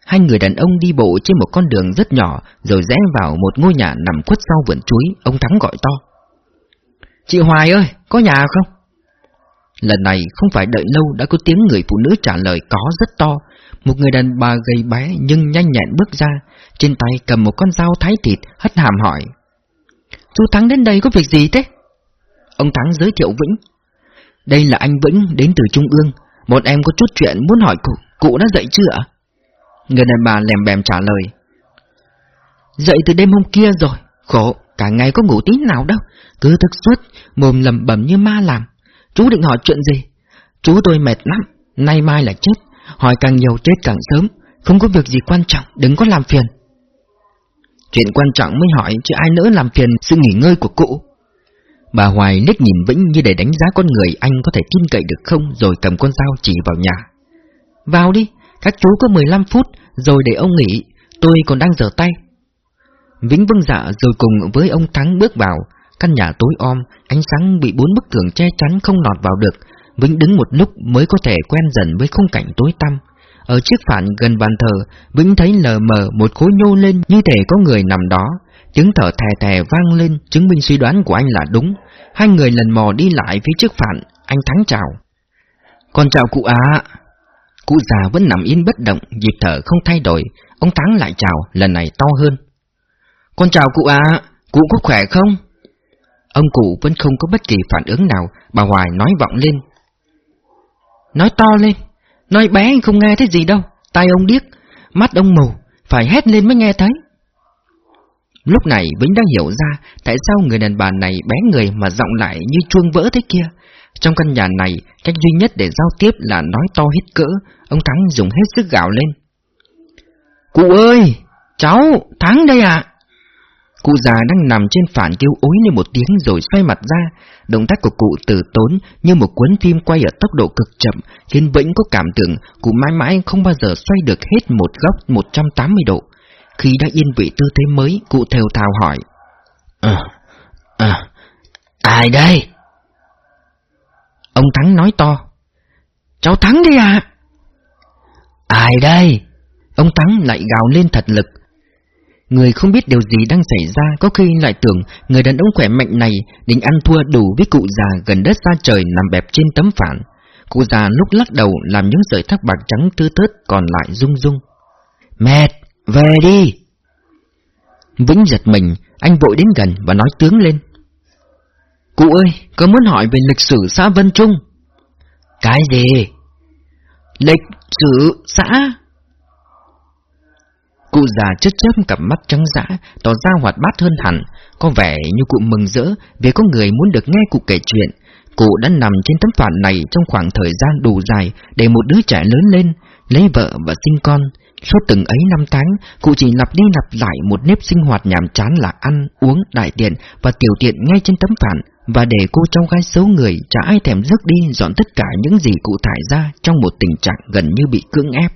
Hai người đàn ông đi bộ trên một con đường rất nhỏ rồi rẽ vào một ngôi nhà nằm khuất sau vườn chuối, ông Thắng gọi to. Chị Hoài ơi, có nhà không? Lần này không phải đợi lâu đã có tiếng người phụ nữ trả lời có rất to. Một người đàn bà gầy bé nhưng nhanh nhẹn bước ra, trên tay cầm một con dao thái thịt, hất hàm hỏi. Chú Thắng đến đây có việc gì thế? Ông Thắng giới thiệu Vĩnh. Đây là anh Vĩnh đến từ Trung ương, một em có chút chuyện muốn hỏi cụ, cụ đã dậy chưa ạ? Người đàn bà lèm bèm trả lời. Dậy từ đêm hôm kia rồi, khổ, cả ngày có ngủ tí nào đâu, cứ thức suốt, mồm lầm bẩm như ma làm. Chú định hỏi chuyện gì? Chú tôi mệt lắm, nay mai là chết, hỏi càng nhiều chết càng sớm, không có việc gì quan trọng, đừng có làm phiền. Chuyện quan trọng mới hỏi, chứ ai nữa làm phiền sự nghỉ ngơi của cụ. Bà Hoài liếc nhìn Vĩnh như để đánh giá con người anh có thể tin cậy được không, rồi cầm con dao chỉ vào nhà. Vào đi, các chú có 15 phút, rồi để ông nghỉ, tôi còn đang dở tay. Vĩnh vâng dạ rồi cùng với ông Thắng bước vào, căn nhà tối om, ánh sáng bị bốn bức tường che chắn không lọt vào được, Vĩnh đứng một lúc mới có thể quen dần với khung cảnh tối tăm. Ở chiếc phản gần bàn thờ, Vĩnh thấy lờ mờ một khối nhô lên như thể có người nằm đó. Tiếng thở thè thè vang lên, chứng minh suy đoán của anh là đúng. Hai người lần mò đi lại phía trước phản, anh Thắng chào. Con chào cụ ạ. Cụ già vẫn nằm yên bất động, nhịp thở không thay đổi. Ông Thắng lại chào, lần này to hơn. Con chào cụ ạ, cụ có khỏe không? Ông cụ vẫn không có bất kỳ phản ứng nào, bà Hoài nói vọng lên. Nói to lên, nói bé anh không nghe thấy gì đâu, tai ông điếc, mắt ông mù, phải hét lên mới nghe thấy. Lúc này Vĩnh đã hiểu ra tại sao người đàn bà này bé người mà giọng lại như chuông vỡ thế kia. Trong căn nhà này, cách duy nhất để giao tiếp là nói to hết cỡ, ông Thắng dùng hết sức gạo lên. Cụ ơi, cháu, Thắng đây ạ. Cụ già đang nằm trên phản kêu ối lên một tiếng rồi xoay mặt ra. Động tác của cụ từ tốn như một cuốn phim quay ở tốc độ cực chậm, khiến Vĩnh có cảm tưởng cụ mãi mãi không bao giờ xoay được hết một góc 180 độ. Khi đã yên vị tư thế mới, cụ theo thào hỏi. À, à, ai đây? Ông Thắng nói to. Cháu Thắng đi à? Ai đây? Ông Thắng lại gào lên thật lực. Người không biết điều gì đang xảy ra có khi lại tưởng người đàn ông khỏe mạnh này định ăn thua đủ với cụ già gần đất xa trời nằm bẹp trên tấm phản. Cụ già lúc lắc đầu làm những sợi thác bạc trắng tứ tớt còn lại rung rung. Mệt, về đi! Vĩnh giật mình, anh vội đến gần và nói tướng lên. Cụ ơi, có muốn hỏi về lịch sử xã Vân Trung? Cái gì? Lịch sử xã? Cụ già chất chớp cặp mắt trắng dã, tỏ ra hoạt bát hơn hẳn, có vẻ như cụ mừng rỡ vì có người muốn được nghe cụ kể chuyện. Cụ đã nằm trên tấm phản này trong khoảng thời gian đủ dài để một đứa trẻ lớn lên, lấy vợ và sinh con. Suốt từng ấy năm tháng, cụ chỉ lặp đi lặp lại một nếp sinh hoạt nhàm chán là ăn, uống, đại tiện và tiểu tiện ngay trên tấm phản, và để cô cháu gái xấu người chả ai thèm rước đi dọn tất cả những gì cụ thải ra trong một tình trạng gần như bị cưỡng ép.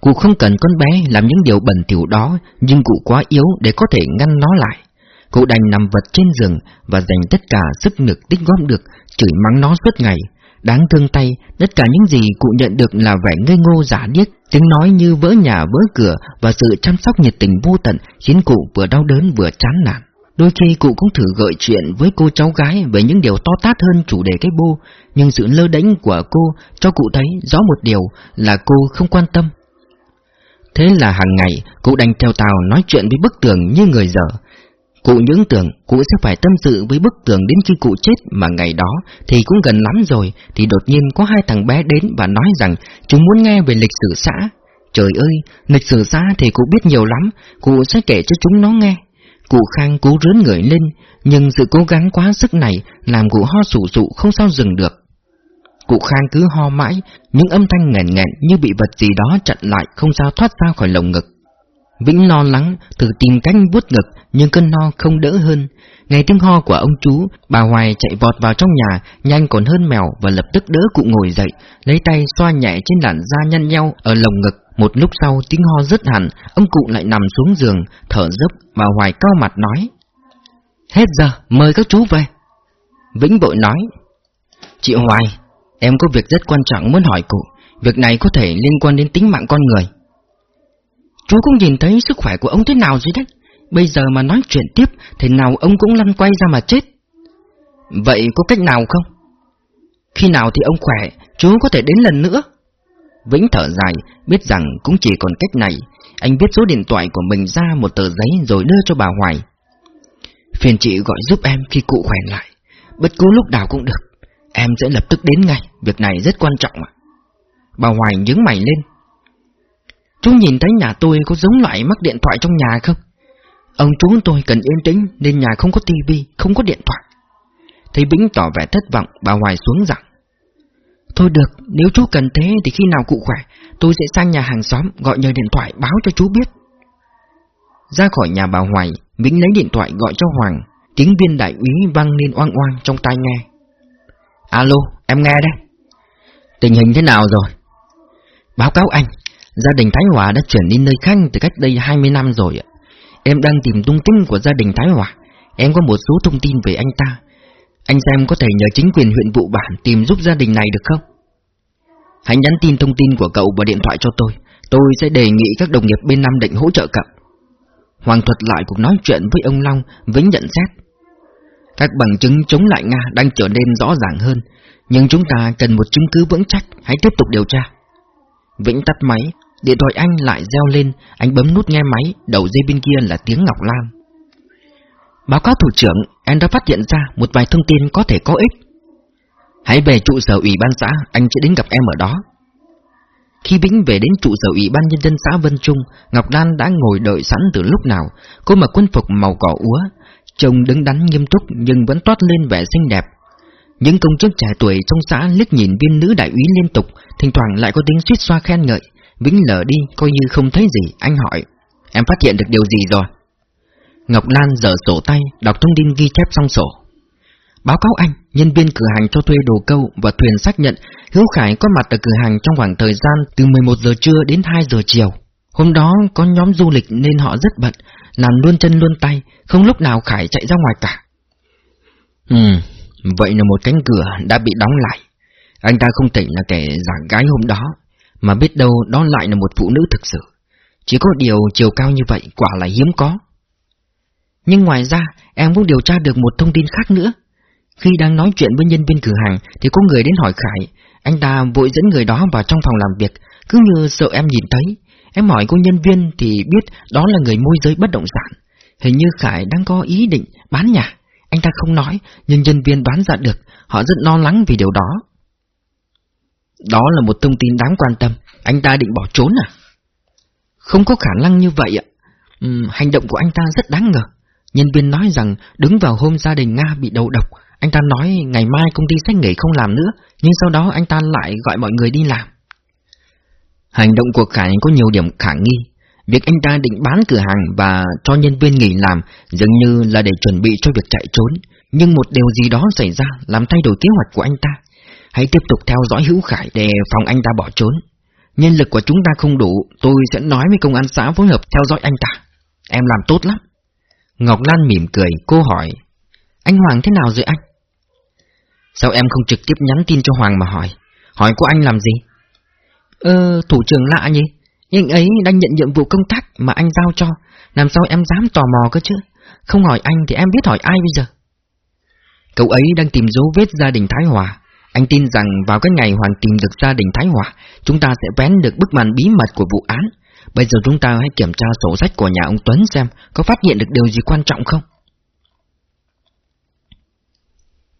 Cụ không cần con bé làm những điều bẩn thỉu đó, nhưng cụ quá yếu để có thể ngăn nó lại. Cụ đành nằm vật trên giường và dành tất cả sức lực tích góp được, chửi mắng nó suốt ngày. Đáng thương tay, tất cả những gì cụ nhận được là vẻ ngây ngô giả điếc, tiếng nói như vỡ nhà vỡ cửa và sự chăm sóc nhiệt tình vô tận khiến cụ vừa đau đớn vừa chán nản. Đôi khi cụ cũng thử gợi chuyện với cô cháu gái về những điều to tát hơn chủ đề cái bô, nhưng sự lơ đánh của cô cho cụ thấy rõ một điều là cô không quan tâm. Thế là hàng ngày, cụ đành theo tàu nói chuyện với bức tường như người dở. Cụ những tưởng cụ sẽ phải tâm sự với bức tường đến khi cụ chết mà ngày đó thì cũng gần lắm rồi thì đột nhiên có hai thằng bé đến và nói rằng chúng muốn nghe về lịch sử xã. Trời ơi, lịch sử xã thì cụ biết nhiều lắm, cụ sẽ kể cho chúng nó nghe. Cụ Khang cố rướn người lên, nhưng sự cố gắng quá sức này làm cụ ho sụ sụ không sao dừng được. Cụ Khang cứ ho mãi, những âm thanh nghẹn nghẹn như bị vật gì đó chặn lại không sao thoát ra khỏi lồng ngực. Vĩnh lo lắng, thử tìm cách vuốt ngực, nhưng cơn ho không đỡ hơn. Nghe tiếng ho của ông chú, bà Hoài chạy vọt vào trong nhà, nhanh còn hơn mèo và lập tức đỡ cụ ngồi dậy, lấy tay xoa nhẹ trên làn da nhăn nhau ở lồng ngực. Một lúc sau tiếng ho rất hẳn, ông cụ lại nằm xuống giường, thở dốc, bà Hoài cao mặt nói. Hết giờ, mời các chú về. Vĩnh bội nói. Chị Hoài, em có việc rất quan trọng muốn hỏi cụ, việc này có thể liên quan đến tính mạng con người. Chú cũng nhìn thấy sức khỏe của ông thế nào rồi đấy. Bây giờ mà nói chuyện tiếp, thì nào ông cũng lăn quay ra mà chết. Vậy có cách nào không? Khi nào thì ông khỏe, chú có thể đến lần nữa. Vĩnh thở dài, biết rằng cũng chỉ còn cách này. Anh viết số điện thoại của mình ra một tờ giấy rồi đưa cho bà Hoài. Phiền chị gọi giúp em khi cụ khỏe lại. Bất cứ lúc nào cũng được. Em sẽ lập tức đến ngay, việc này rất quan trọng mà. Bà Hoài nhướng mày lên. Chú nhìn thấy nhà tôi có giống loại mắc điện thoại trong nhà không? Ông chú tôi cần yên tĩnh nên nhà không có tivi, không có điện thoại. Thấy bính tỏ vẻ thất vọng, bà Hoài xuống rằng Thôi được, nếu chú cần thế thì khi nào cụ khỏe, tôi sẽ sang nhà hàng xóm gọi nhờ điện thoại báo cho chú biết. Ra khỏi nhà bà Hoài, Vĩnh lấy điện thoại gọi cho Hoàng, tiếng viên đại úy vang lên oang oang trong tai nghe. Alo, em nghe đây. Tình hình thế nào rồi? Báo cáo anh, gia đình Thái Hòa đã chuyển đi nơi khác từ cách đây 20 năm rồi ạ. Em đang tìm tung tích của gia đình Thái Hòa. Em có một số thông tin về anh ta. Anh xem có thể nhờ chính quyền huyện vụ bản tìm giúp gia đình này được không? Hãy nhắn tin thông tin của cậu vào điện thoại cho tôi. Tôi sẽ đề nghị các đồng nghiệp bên Nam Định hỗ trợ cậu. Hoàng thuật lại cuộc nói chuyện với ông Long, Vĩnh nhận xét. Các bằng chứng chống lại Nga đang trở nên rõ ràng hơn, nhưng chúng ta cần một chứng cứ vững chắc, hãy tiếp tục điều tra. Vĩnh tắt máy, điện thoại anh lại reo lên, anh bấm nút nghe máy, đầu dây bên kia là tiếng Ngọc Lan. Báo cáo thủ trưởng, em đã phát hiện ra một vài thông tin có thể có ích. Hãy về trụ sở ủy ban xã, anh sẽ đến gặp em ở đó. Khi Vĩnh về đến trụ sở ủy ban nhân dân xã Vân Trung, Ngọc Lan đã ngồi đợi sẵn từ lúc nào. Cô mặc quân phục màu cỏ úa, trông đứng đắn nghiêm túc nhưng vẫn toát lên vẻ xinh đẹp. Những công chức trẻ tuổi trong xã liếc nhìn viên nữ đại úy liên tục, thỉnh thoảng lại có tiếng suýt xoa khen ngợi. Vĩnh lờ đi, coi như không thấy gì, anh hỏi. Em phát hiện được điều gì rồi? Ngọc Lan dở sổ tay, đọc thông tin ghi chép xong sổ. Báo cáo anh, nhân viên cửa hàng cho thuê đồ câu và thuyền xác nhận Hữu Khải có mặt ở cửa hàng trong khoảng thời gian từ 11 giờ trưa đến 2 giờ chiều. Hôm đó có nhóm du lịch nên họ rất bận, làm luôn chân luôn tay, không lúc nào Khải chạy ra ngoài cả. Ừ, vậy là một cánh cửa đã bị đóng lại. Anh ta không thể là kẻ giả gái hôm đó, mà biết đâu đó lại là một phụ nữ thực sự. Chỉ có điều chiều cao như vậy quả là hiếm có. Nhưng ngoài ra, em cũng điều tra được một thông tin khác nữa. Khi đang nói chuyện với nhân viên cửa hàng thì có người đến hỏi Khải, anh ta vội dẫn người đó vào trong phòng làm việc, cứ như sợ em nhìn thấy. Em hỏi cô nhân viên thì biết đó là người môi giới bất động sản. Hình như Khải đang có ý định bán nhà. Anh ta không nói, nhưng nhân viên đoán ra được, họ rất lo lắng vì điều đó. Đó là một thông tin đáng quan tâm, anh ta định bỏ trốn à? Không có khả năng như vậy ạ. Uhm, hành động của anh ta rất đáng ngờ. Nhân viên nói rằng đứng vào hôm gia đình Nga bị đầu độc, anh ta nói ngày mai công ty sách nghỉ không làm nữa, nhưng sau đó anh ta lại gọi mọi người đi làm. Hành động của Khải có nhiều điểm khả nghi. Việc anh ta định bán cửa hàng và cho nhân viên nghỉ làm dường như là để chuẩn bị cho việc chạy trốn. Nhưng một điều gì đó xảy ra làm thay đổi kế hoạch của anh ta. Hãy tiếp tục theo dõi Hữu Khải để phòng anh ta bỏ trốn. Nhân lực của chúng ta không đủ, tôi sẽ nói với công an xã phối hợp theo dõi anh ta. Em làm tốt lắm. Ngọc Lan mỉm cười, cô hỏi. Anh Hoàng thế nào rồi anh? Sao em không trực tiếp nhắn tin cho Hoàng mà hỏi? Hỏi của anh làm gì? Ờ, thủ trưởng lạ nhỉ? Nhưng ấy đang nhận nhiệm vụ công tác mà anh giao cho, làm sao em dám tò mò cơ chứ? Không hỏi anh thì em biết hỏi ai bây giờ? Cậu ấy đang tìm dấu vết gia đình Thái Hòa. Anh tin rằng vào cái ngày Hoàng tìm được gia đình Thái Hòa, chúng ta sẽ vén được bức màn bí mật của vụ án. Bây giờ chúng ta hãy kiểm tra sổ sách của nhà ông Tuấn xem có phát hiện được điều gì quan trọng không.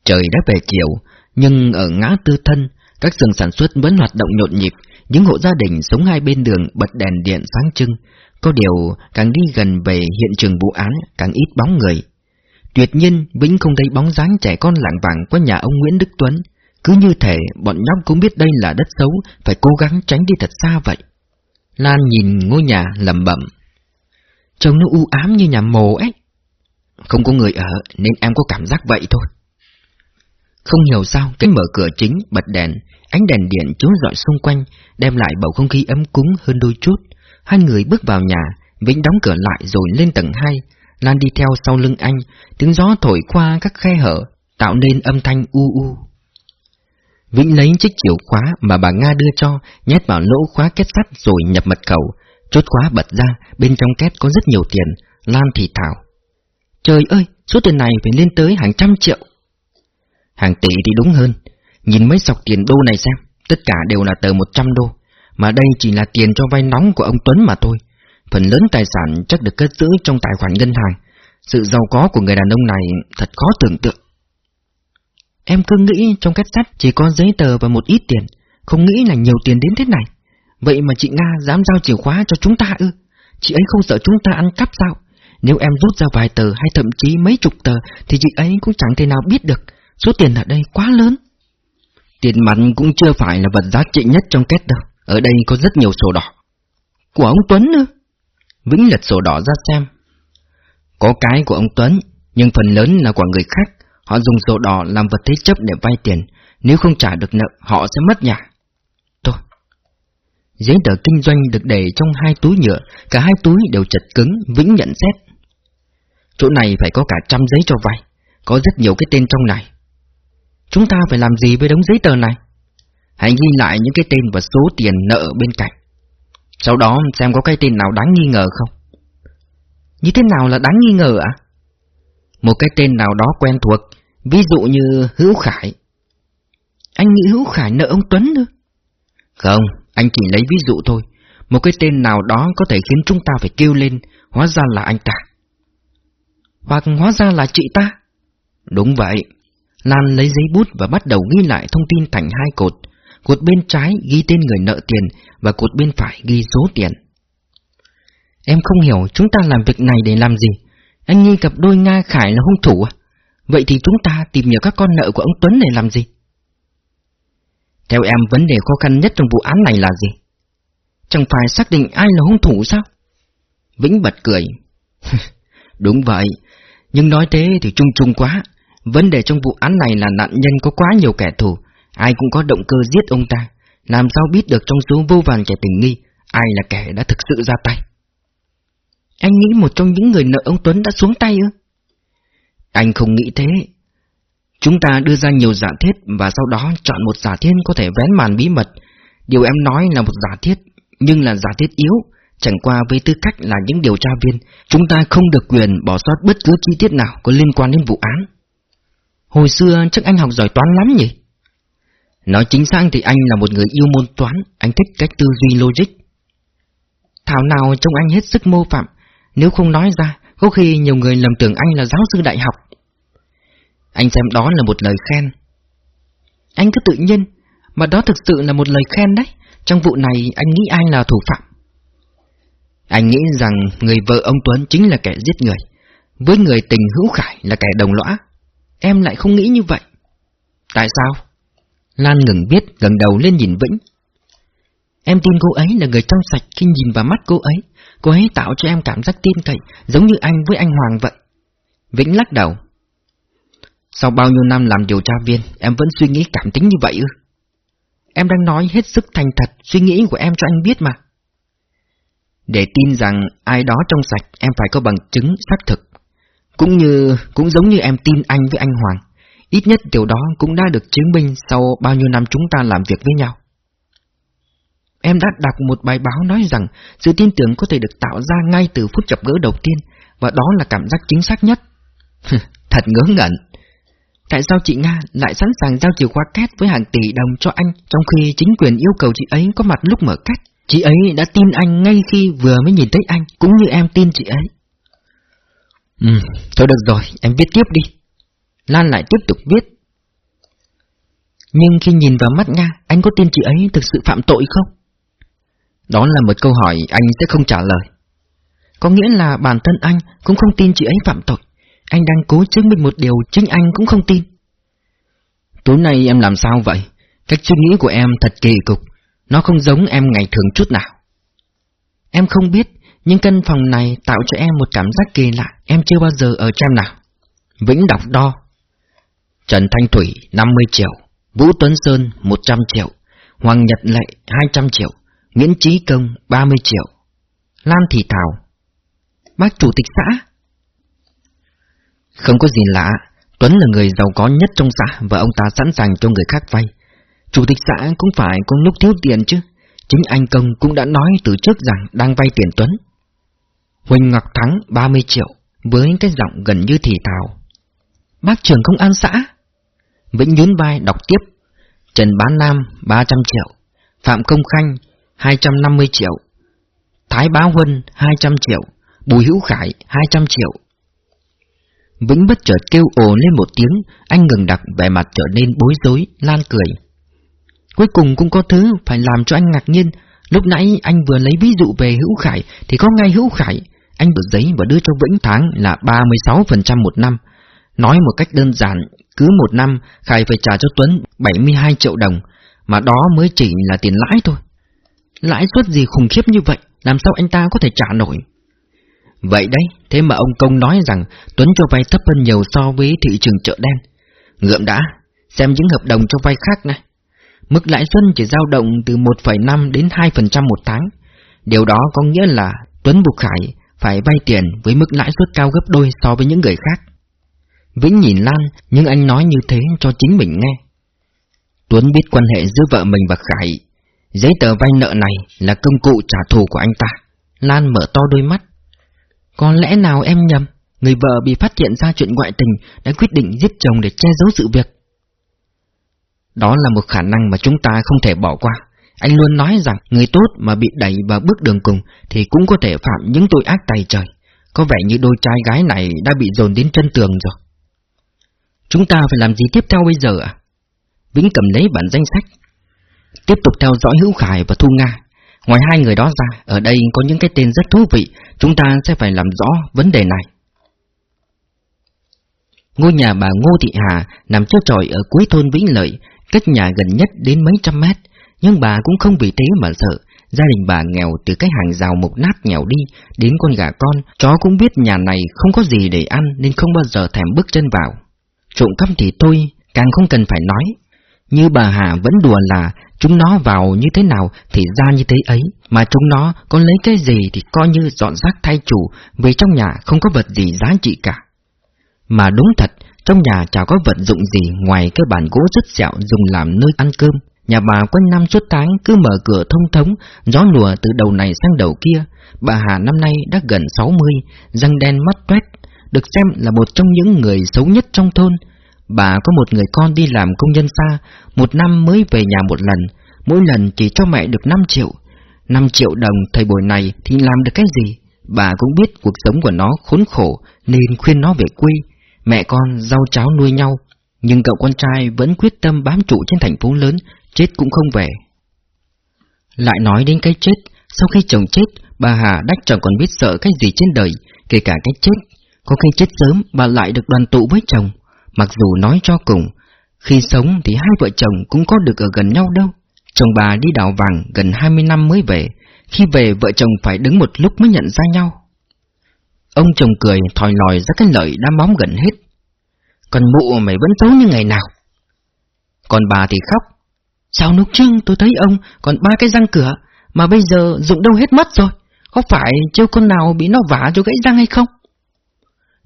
Trời đã về chiều, nhưng ở ngã tư thân, các xưởng sản xuất vẫn hoạt động nhộn nhịp, những hộ gia đình sống hai bên đường bật đèn điện sáng trưng. Có điều, càng đi gần về hiện trường vụ án, càng ít bóng người. Tuyệt nhiên, Vĩnh không thấy bóng dáng trẻ con lạng vàng qua nhà ông Nguyễn Đức Tuấn. Cứ như thể bọn nhóc cũng biết đây là đất xấu, phải cố gắng tránh đi thật xa vậy. Lan nhìn ngôi nhà lầm bẩm. Trông nó u ám như nhà mồ ấy. Không có người ở nên em có cảm giác vậy thôi. Không hiểu sao, cái mở cửa chính, bật đèn, ánh đèn điện chiếu rọi xung quanh, đem lại bầu không khí ấm cúng hơn đôi chút. Hai người bước vào nhà, Vĩnh đóng cửa lại rồi lên tầng hai, Lan đi theo sau lưng anh, tiếng gió thổi qua các khe hở, tạo nên âm thanh u u. Vĩnh lấy chiếc chìa khóa mà bà Nga đưa cho, nhét vào lỗ khóa kết sắt rồi nhập mật khẩu. Chốt khóa bật ra, bên trong két có rất nhiều tiền, Lan thì thảo. Trời ơi, số tiền này phải lên tới hàng trăm triệu. Hàng tỷ thì đúng hơn, nhìn mấy sọc tiền đô này xem, tất cả đều là tờ 100 đô, mà đây chỉ là tiền cho vay nóng của ông Tuấn mà thôi. Phần lớn tài sản chắc được cất giữ trong tài khoản ngân hàng. Sự giàu có của người đàn ông này thật khó tưởng tượng. Em cứ nghĩ trong két sắt chỉ có giấy tờ và một ít tiền, không nghĩ là nhiều tiền đến thế này. Vậy mà chị Nga dám giao chìa khóa cho chúng ta ư? Chị ấy không sợ chúng ta ăn cắp sao? Nếu em rút ra vài tờ hay thậm chí mấy chục tờ thì chị ấy cũng chẳng thể nào biết được. Số tiền ở đây quá lớn. Tiền mặt cũng chưa phải là vật giá trị nhất trong két đâu. Ở đây có rất nhiều sổ đỏ. Của ông Tuấn nữa. Vĩnh lật sổ đỏ ra xem. Có cái của ông Tuấn, nhưng phần lớn là của người khác. Họ dùng sổ đỏ làm vật thế chấp để vay tiền. Nếu không trả được nợ, họ sẽ mất nhà. Thôi. Giấy tờ kinh doanh được để trong hai túi nhựa, cả hai túi đều chật cứng, Vĩnh nhận xét. Chỗ này phải có cả trăm giấy cho vay, có rất nhiều cái tên trong này. Chúng ta phải làm gì với đống giấy tờ này? Hãy ghi lại những cái tên và số tiền nợ bên cạnh. Sau đó xem có cái tên nào đáng nghi ngờ không. Như thế nào là đáng nghi ngờ ạ? Một cái tên nào đó quen thuộc, ví dụ như Hữu Khải. Anh nghĩ Hữu Khải nợ ông Tuấn nữa? Không, anh chỉ lấy ví dụ thôi. Một cái tên nào đó có thể khiến chúng ta phải kêu lên, hóa ra là anh ta. Hoặc hóa ra là chị ta. Đúng vậy. Lan lấy giấy bút và bắt đầu ghi lại thông tin thành hai cột. Cột bên trái ghi tên người nợ tiền và cột bên phải ghi số tiền. Em không hiểu chúng ta làm việc này để làm gì. Anh nghi cặp đôi Nga Khải là hung thủ à? Vậy thì chúng ta tìm hiểu các con nợ của ông Tuấn để làm gì? Theo em vấn đề khó khăn nhất trong vụ án này là gì? Chẳng phải xác định ai là hung thủ sao? Vĩnh bật cười. Đúng vậy, nhưng nói thế thì chung chung quá. Vấn đề trong vụ án này là nạn nhân có quá nhiều kẻ thù, ai cũng có động cơ giết ông ta. Làm sao biết được trong số vô vàn kẻ tình nghi, ai là kẻ đã thực sự ra tay? Anh nghĩ một trong những người nợ ông Tuấn đã xuống tay ư? Anh không nghĩ thế. Chúng ta đưa ra nhiều giả thiết và sau đó chọn một giả thiết có thể vén màn bí mật. Điều em nói là một giả thiết, nhưng là giả thiết yếu. Chẳng qua với tư cách là những điều tra viên, chúng ta không được quyền bỏ sót bất cứ chi tiết nào có liên quan đến vụ án. Hồi xưa chắc anh học giỏi toán lắm nhỉ? Nói chính xác thì anh là một người yêu môn toán, anh thích cách tư duy logic. Thảo nào trông anh hết sức mô phạm, nếu không nói ra, có khi nhiều người lầm tưởng anh là giáo sư đại học. Anh xem đó là một lời khen. Anh cứ tự nhiên, mà đó thực sự là một lời khen đấy. Trong vụ này anh nghĩ ai là thủ phạm? Anh nghĩ rằng người vợ ông Tuấn chính là kẻ giết người, với người tình hữu khải là kẻ đồng lõa. Em lại không nghĩ như vậy. Tại sao? Lan ngừng biết, gần đầu lên nhìn Vĩnh. Em tin cô ấy là người trong sạch khi nhìn vào mắt cô ấy. Cô ấy tạo cho em cảm giác tin cậy, giống như anh với anh Hoàng vậy. Vĩnh lắc đầu. Sau bao nhiêu năm làm điều tra viên, em vẫn suy nghĩ cảm tính như vậy ư? Em đang nói hết sức thành thật, suy nghĩ của em cho anh biết mà. Để tin rằng ai đó trong sạch, em phải có bằng chứng xác thực. Cũng như, cũng giống như em tin anh với anh Hoàng. Ít nhất điều đó cũng đã được chứng minh sau bao nhiêu năm chúng ta làm việc với nhau. Em đã đọc một bài báo nói rằng sự tin tưởng có thể được tạo ra ngay từ phút gặp gỡ đầu tiên, và đó là cảm giác chính xác nhất. Thật ngớ ngẩn. Tại sao chị Nga lại sẵn sàng giao chìa khóa két với hàng tỷ đồng cho anh, trong khi chính quyền yêu cầu chị ấy có mặt lúc mở két? Chị ấy đã tin anh ngay khi vừa mới nhìn thấy anh, cũng như em tin chị ấy. Ừ, thôi được rồi, em viết tiếp đi. Lan lại tiếp tục viết. Nhưng khi nhìn vào mắt Nga, anh có tin chị ấy thực sự phạm tội không? Đó là một câu hỏi anh sẽ không trả lời. Có nghĩa là bản thân anh cũng không tin chị ấy phạm tội. Anh đang cố chứng minh một điều chính anh cũng không tin. Tối nay em làm sao vậy? Cách suy nghĩ của em thật kỳ cục. Nó không giống em ngày thường chút nào. Em không biết, nhưng căn phòng này tạo cho em một cảm giác kỳ lạ. Em chưa bao giờ ở trong nào. Vĩnh đọc đo. Trần Thanh Thủy 50 triệu, Vũ Tuấn Sơn 100 triệu, Hoàng Nhật Lệ 200 triệu, Nguyễn Trí Công 30 triệu. Lan Thị Thảo Bác Chủ tịch xã Không có gì lạ, Tuấn là người giàu có nhất trong xã và ông ta sẵn sàng cho người khác vay. Chủ tịch xã cũng phải có lúc thiếu tiền chứ. Chính anh Công cũng đã nói từ trước rằng đang vay tiền Tuấn. Huỳnh Ngọc Thắng 30 triệu, với cái giọng gần như thì thào. Bác trưởng công an xã. Vĩnh nhún vai đọc tiếp. Trần Bán Nam 300 triệu, Phạm Công Khanh 250 triệu, Thái Bá Huân 200 triệu, Bùi Hữu Khải 200 triệu. Vĩnh bất chợt kêu ồ lên một tiếng, anh ngừng đọc vẻ mặt trở nên bối rối, lan cười. Cuối cùng cũng có thứ phải làm cho anh ngạc nhiên, lúc nãy anh vừa lấy ví dụ về Hữu Khải thì có ngay Hữu Khải, anh bật giấy và đưa cho Vĩnh tháng là 36% một năm. Nói một cách đơn giản, cứ một năm Khải phải trả cho Tuấn 72 triệu đồng, mà đó mới chỉ là tiền lãi thôi. Lãi suất gì khủng khiếp như vậy, làm sao anh ta có thể trả nổi? Vậy đấy, thế mà ông Công nói rằng Tuấn cho vay thấp hơn nhiều so với thị trường chợ đen. Ngượm đã, xem những hợp đồng cho vay khác này. Mức lãi suất chỉ dao động từ 1,5 đến 2% một tháng. Điều đó có nghĩa là Tuấn buộc Khải phải vay tiền với mức lãi suất cao gấp đôi so với những người khác. Vĩnh nhìn Lan, nhưng anh nói như thế cho chính mình nghe. Tuấn biết quan hệ giữa vợ mình và Khải. Giấy tờ vay nợ này là công cụ trả thù của anh ta. Lan mở to đôi mắt. Có lẽ nào em nhầm, người vợ bị phát hiện ra chuyện ngoại tình đã quyết định giết chồng để che giấu sự việc. Đó là một khả năng mà chúng ta không thể bỏ qua. Anh luôn nói rằng người tốt mà bị đẩy vào bước đường cùng thì cũng có thể phạm những tội ác tày trời. Có vẻ như đôi trai gái này đã bị dồn đến chân tường rồi. Chúng ta phải làm gì tiếp theo bây giờ ạ? Vĩnh cầm lấy bản danh sách. Tiếp tục theo dõi Hữu Khải và Thu Nga. Ngoài hai người đó ra, ở đây có những cái tên rất thú vị, chúng ta sẽ phải làm rõ vấn đề này. Ngôi nhà bà Ngô Thị Hà nằm trơ trọi ở cuối thôn Vĩnh Lợi, cách nhà gần nhất đến mấy trăm mét, nhưng bà cũng không vì thế mà sợ. Gia đình bà nghèo từ cái hàng rào mục nát nghèo đi, đến con gà con, chó cũng biết nhà này không có gì để ăn nên không bao giờ thèm bước chân vào. Trộm cắp thì thôi, càng không cần phải nói. Như bà Hà vẫn đùa là chúng nó vào như thế nào thì ra như thế ấy, mà chúng nó có lấy cái gì thì coi như dọn rác thay chủ, vì trong nhà không có vật gì giá trị cả. Mà đúng thật, trong nhà chả có vật dụng gì ngoài cái bàn gỗ rất dẻo dùng làm nơi ăn cơm. Nhà bà quanh năm suốt tháng cứ mở cửa thông thống, gió lùa từ đầu này sang đầu kia. Bà Hà năm nay đã gần 60, răng đen mắt toét, được xem là một trong những người xấu nhất trong thôn. Bà có một người con đi làm công nhân xa, một năm mới về nhà một lần, mỗi lần chỉ cho mẹ được 5 triệu. 5 triệu đồng thời buổi này thì làm được cái gì? Bà cũng biết cuộc sống của nó khốn khổ nên khuyên nó về quê. Mẹ con rau cháo nuôi nhau, nhưng cậu con trai vẫn quyết tâm bám trụ trên thành phố lớn, chết cũng không về. Lại nói đến cái chết, sau khi chồng chết, bà Hà đắc chẳng còn biết sợ cái gì trên đời, kể cả cái chết. Có khi chết sớm, bà lại được đoàn tụ với chồng. Mặc dù nói cho cùng, khi sống thì hai vợ chồng cũng có được ở gần nhau đâu. Chồng bà đi đào vàng gần 20 năm mới về, khi về vợ chồng phải đứng một lúc mới nhận ra nhau. Ông chồng cười thòi lòi ra cái lợi đã bóng gần hết. Còn mụ mày vẫn xấu như ngày nào. Còn bà thì khóc. Sao lúc trước tôi thấy ông còn ba cái răng cửa, mà bây giờ dụng đâu hết mất rồi. Có phải chưa con nào bị nó vả cho gãy răng hay không?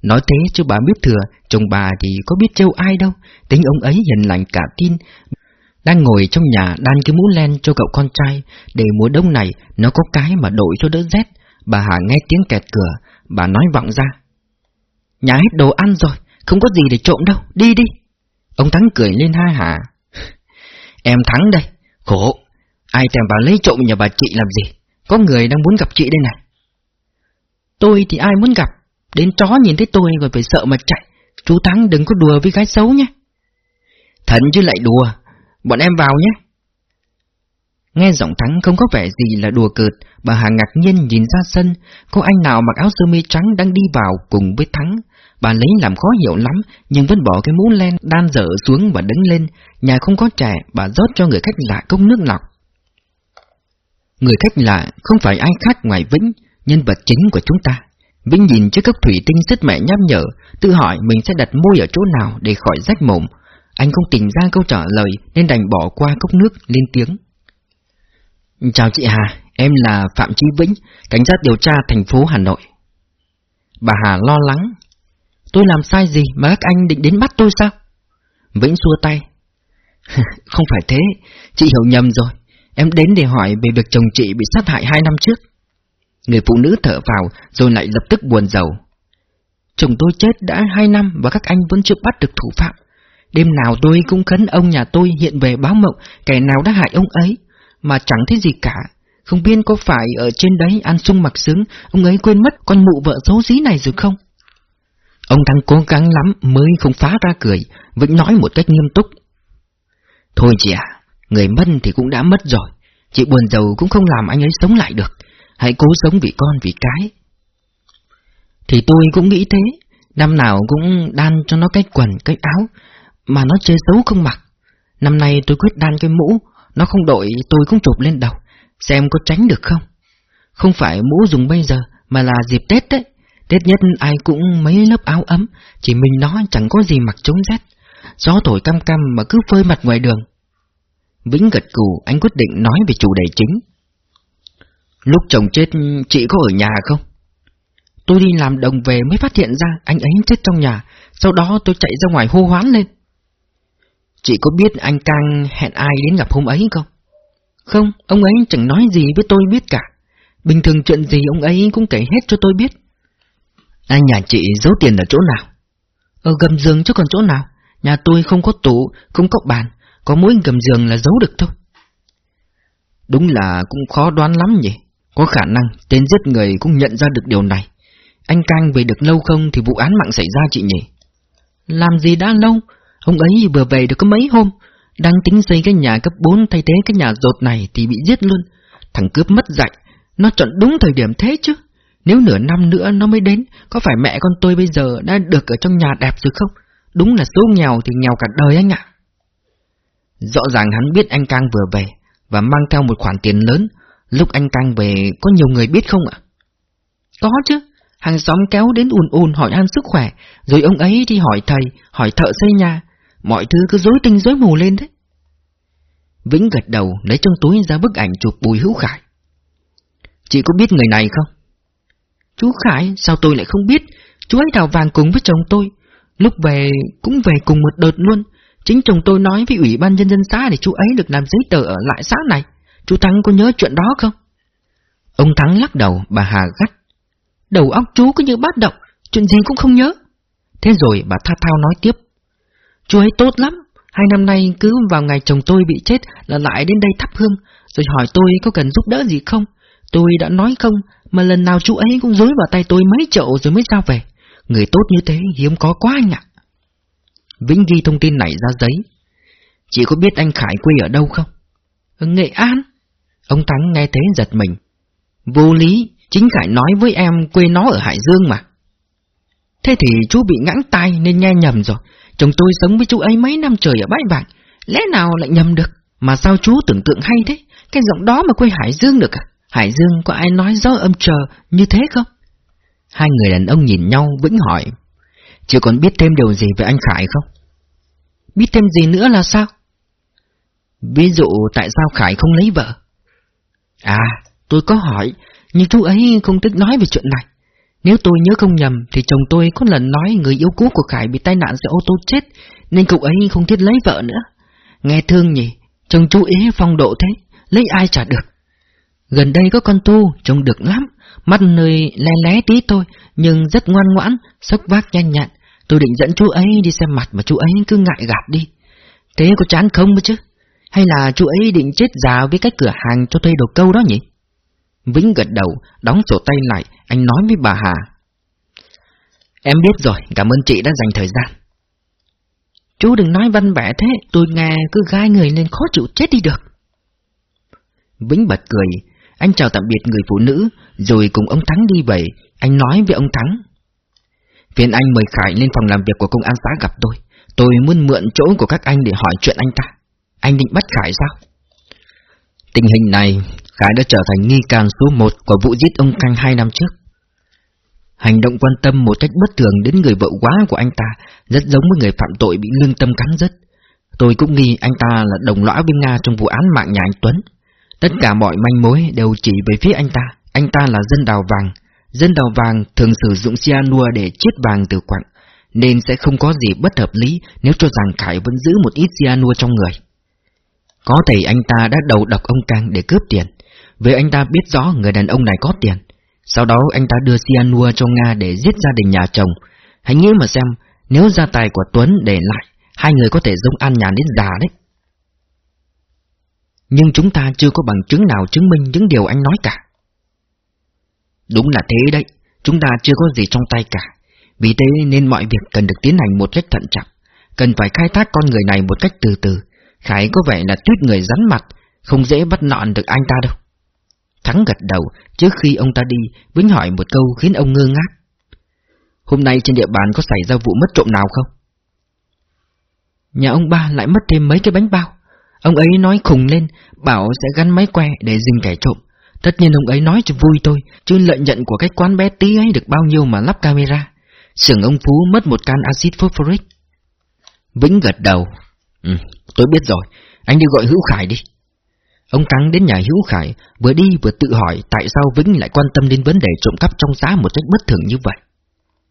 Nói thế chứ bà biết thừa, chồng bà thì có biết trêu ai đâu, tính ông ấy hiền lành cả tin. Đang ngồi trong nhà đan cái mũ len cho cậu con trai, để mùa đông này nó có cái mà đổi cho đỡ rét. Bà Hà nghe tiếng kẹt cửa, bà nói vọng ra. Nhà hết đồ ăn rồi, không có gì để trộm đâu, đi đi. Ông Thắng cười lên ha hả em Thắng đây, khổ, ai thèm vào lấy trộm nhà bà chị làm gì, có người đang muốn gặp chị đây này. Tôi thì ai muốn gặp, đến chó nhìn thấy tôi rồi phải sợ mà chạy, chú Thắng đừng có đùa với gái xấu nhé. Thần chứ lại đùa, bọn em vào nhé. Nghe giọng Thắng không có vẻ gì là đùa cợt, bà Hà ngạc nhiên nhìn ra sân, có anh nào mặc áo sơ mi trắng đang đi vào cùng với Thắng. Bà lấy làm khó hiểu lắm, nhưng vẫn bỏ cái mũ len đan dở xuống và đứng lên. Nhà không có trẻ, bà rót cho người khách lạ cốc nước lọc. Người khách lạ không phải ai khác ngoài Vĩnh, nhân vật chính của chúng ta. Vĩnh nhìn chiếc cốc thủy tinh rất mẹ nhắc nhở, tự hỏi mình sẽ đặt môi ở chỗ nào để khỏi rách mồm. Anh không tìm ra câu trả lời nên đành bỏ qua cốc nước lên tiếng. Chào chị Hà, em là Phạm Chí Vĩnh, cảnh sát điều tra thành phố Hà Nội. Bà Hà lo lắng. Tôi làm sai gì mà các anh định đến bắt tôi sao? Vĩnh xua tay. không phải thế, chị hiểu nhầm rồi. Em đến để hỏi về việc chồng chị bị sát hại hai năm trước. Người phụ nữ thở vào rồi lại lập tức buồn rầu. Chồng tôi chết đã hai năm và các anh vẫn chưa bắt được thủ phạm. Đêm nào tôi cũng khấn ông nhà tôi hiện về báo mộng kẻ nào đã hại ông ấy mà chẳng thấy gì cả. Không biết có phải ở trên đấy ăn sung mặc sướng, ông ấy quên mất con mụ vợ xấu xí này rồi không? Ông đang cố gắng lắm mới không phá ra cười, vẫn nói một cách nghiêm túc. Thôi chị à, người mất thì cũng đã mất rồi, chị buồn giàu cũng không làm anh ấy sống lại được, hãy cố sống vì con vì cái. Thì tôi cũng nghĩ thế, năm nào cũng đan cho nó cái quần, cái áo, mà nó chơi xấu không mặc. Năm nay tôi quyết đan cái mũ, nó không đội tôi cũng chụp lên đầu, xem có tránh được không. Không phải mũ dùng bây giờ, mà là dịp Tết đấy. Tết nhất ai cũng mấy lớp áo ấm, chỉ mình nó chẳng có gì mặc chống rét. Gió thổi cam cam mà cứ phơi mặt ngoài đường. Vĩnh gật cù, anh quyết định nói về chủ đề chính. Lúc chồng chết, chị có ở nhà không? Tôi đi làm đồng về mới phát hiện ra anh ấy chết trong nhà, sau đó tôi chạy ra ngoài hô hoán lên. Chị có biết anh Cang hẹn ai đến gặp hôm ấy không? Không, ông ấy chẳng nói gì với tôi biết cả. Bình thường chuyện gì ông ấy cũng kể hết cho tôi biết. Anh nhà chị giấu tiền ở chỗ nào? Ở gầm giường chứ còn chỗ nào? Nhà tôi không có tủ, không có bàn, có mỗi gầm giường là giấu được thôi. Đúng là cũng khó đoán lắm nhỉ. Có khả năng tên giết người cũng nhận ra được điều này. Anh Cang về được lâu không thì vụ án mạng xảy ra chị nhỉ? Làm gì đã lâu? Ông ấy vừa về được có mấy hôm, đang tính xây cái nhà cấp 4 thay thế cái nhà rột này thì bị giết luôn. Thằng cướp mất dạy, nó chọn đúng thời điểm thế chứ. Nếu nửa năm nữa nó mới đến, có phải mẹ con tôi bây giờ đã được ở trong nhà đẹp rồi không? Đúng là số nghèo thì nghèo cả đời anh ạ. Rõ ràng hắn biết anh Cang vừa về, và mang theo một khoản tiền lớn. Lúc anh Cang về, có nhiều người biết không ạ? Có chứ, hàng xóm kéo đến ùn ùn hỏi han sức khỏe, rồi ông ấy đi hỏi thầy, hỏi thợ xây nhà, mọi thứ cứ rối tinh rối mù lên đấy. Vĩnh gật đầu lấy trong túi ra bức ảnh chụp Bùi Hữu Khải. Chị có biết người này không? Chú Khải, sao tôi lại không biết? Chú ấy đào vàng cùng với chồng tôi. Lúc về cũng về cùng một đợt luôn. Chính chồng tôi nói với ủy ban nhân dân xã để chú ấy được làm giấy tờ ở lại xã này. Chú Thắng có nhớ chuyện đó không? Ông Thắng lắc đầu, bà Hà gắt. Đầu óc chú cứ như bát động, chuyện gì cũng không nhớ. Thế rồi bà Tha Thao nói tiếp. Chú ấy tốt lắm, hai năm nay cứ vào ngày chồng tôi bị chết là lại đến đây thắp hương, rồi hỏi tôi có cần giúp đỡ gì không. Tôi đã nói không, mà lần nào chú ấy cũng dối vào tay tôi mấy chậu rồi mới sao về. Người tốt như thế hiếm có quá anh ạ. Vĩnh ghi thông tin này ra giấy. Chị có biết anh Khải quê ở đâu không? Ở Nghệ An. Ông Thắng nghe thế giật mình. Vô lý, chính Khải nói với em quê nó ở Hải Dương mà. Thế thì chú bị ngãng tay nên nghe nhầm rồi. Chồng tôi sống với chú ấy mấy năm trời ở bãi vạn, lẽ nào lại nhầm được? Mà sao chú tưởng tượng hay thế? Cái giọng đó mà quê Hải Dương được à? Hải Dương có ai nói gió âm chờ như thế không? Hai người đàn ông nhìn nhau vĩnh hỏi. Chưa còn biết thêm điều gì về anh Khải không? Biết thêm gì nữa là sao? Ví dụ tại sao Khải không lấy vợ? À, tôi có hỏi, nhưng chú ấy không thích nói về chuyện này. Nếu tôi nhớ không nhầm thì chồng tôi có lần nói người yêu cũ của Khải bị tai nạn xe ô tô chết, nên cậu ấy không thiết lấy vợ nữa. Nghe thương nhỉ, chồng chú ý phong độ thế, lấy ai trả được. Gần đây có con tu, trông được lắm, mắt nơi lé lé tí thôi, nhưng rất ngoan ngoãn, sốc vác nhanh nhặn. Tôi định dẫn chú ấy đi xem mặt mà chú ấy cứ ngại gạt đi. Thế có chán không chứ? Hay là chú ấy định chết già với cái cửa hàng cho thuê đồ câu đó nhỉ? Vĩnh gật đầu, đóng sổ tay lại, anh nói với bà Hà. Em biết rồi, cảm ơn chị đã dành thời gian. Chú đừng nói văn vẻ thế, tôi nghe cứ gai người lên khó chịu chết đi được. Vĩnh bật cười, anh chào tạm biệt người phụ nữ, rồi cùng ông Thắng đi về, anh nói với ông Thắng. Phiền anh mời Khải lên phòng làm việc của công an xã gặp tôi, tôi muốn mượn chỗ của các anh để hỏi chuyện anh ta. Anh định bắt Khải sao? Tình hình này, Khải đã trở thành nghi can số một của vụ giết ông Canh hai năm trước. Hành động quan tâm một cách bất thường đến người vợ quá của anh ta rất giống với người phạm tội bị lương tâm cắn rứt. Tôi cũng nghi anh ta là đồng lõa với Nga trong vụ án mạng nhà anh Tuấn. Tất cả mọi manh mối đều chỉ về phía anh ta. Anh ta là dân đào vàng. Dân đào vàng thường sử dụng cyanua để chiết vàng từ quặng, nên sẽ không có gì bất hợp lý nếu cho rằng Khải vẫn giữ một ít cyanua trong người. Có thể anh ta đã đầu độc ông Cang để cướp tiền, vì anh ta biết rõ người đàn ông này có tiền. Sau đó anh ta đưa cyanua cho Nga để giết gia đình nhà chồng. Hãy nghĩ mà xem, nếu gia tài của Tuấn để lại, hai người có thể giống an nhàn đến già đấy. Nhưng chúng ta chưa có bằng chứng nào chứng minh những điều anh nói cả. Đúng là thế đấy, chúng ta chưa có gì trong tay cả. Vì thế nên mọi việc cần được tiến hành một cách thận trọng, cần phải khai thác con người này một cách từ từ. Khải có vẻ là tuyết người rắn mặt, không dễ bắt nọn được anh ta đâu. Thắng gật đầu, trước khi ông ta đi, Vĩnh hỏi một câu khiến ông ngơ ngác. Hôm nay trên địa bàn có xảy ra vụ mất trộm nào không? Nhà ông ba lại mất thêm mấy cái bánh bao. Ông ấy nói khùng lên, bảo sẽ gắn máy que để dình kẻ trộm. Tất nhiên ông ấy nói cho vui thôi, chứ lợi nhận của cái quán bé tí ấy được bao nhiêu mà lắp camera. Sưởng ông Phú mất một can axit phosphoric. Vĩnh gật đầu. Ừ, tôi biết rồi, anh đi gọi Hữu Khải đi. Ông Thắng đến nhà Hữu Khải, vừa đi vừa tự hỏi tại sao Vĩnh lại quan tâm đến vấn đề trộm cắp trong xã một cách bất thường như vậy.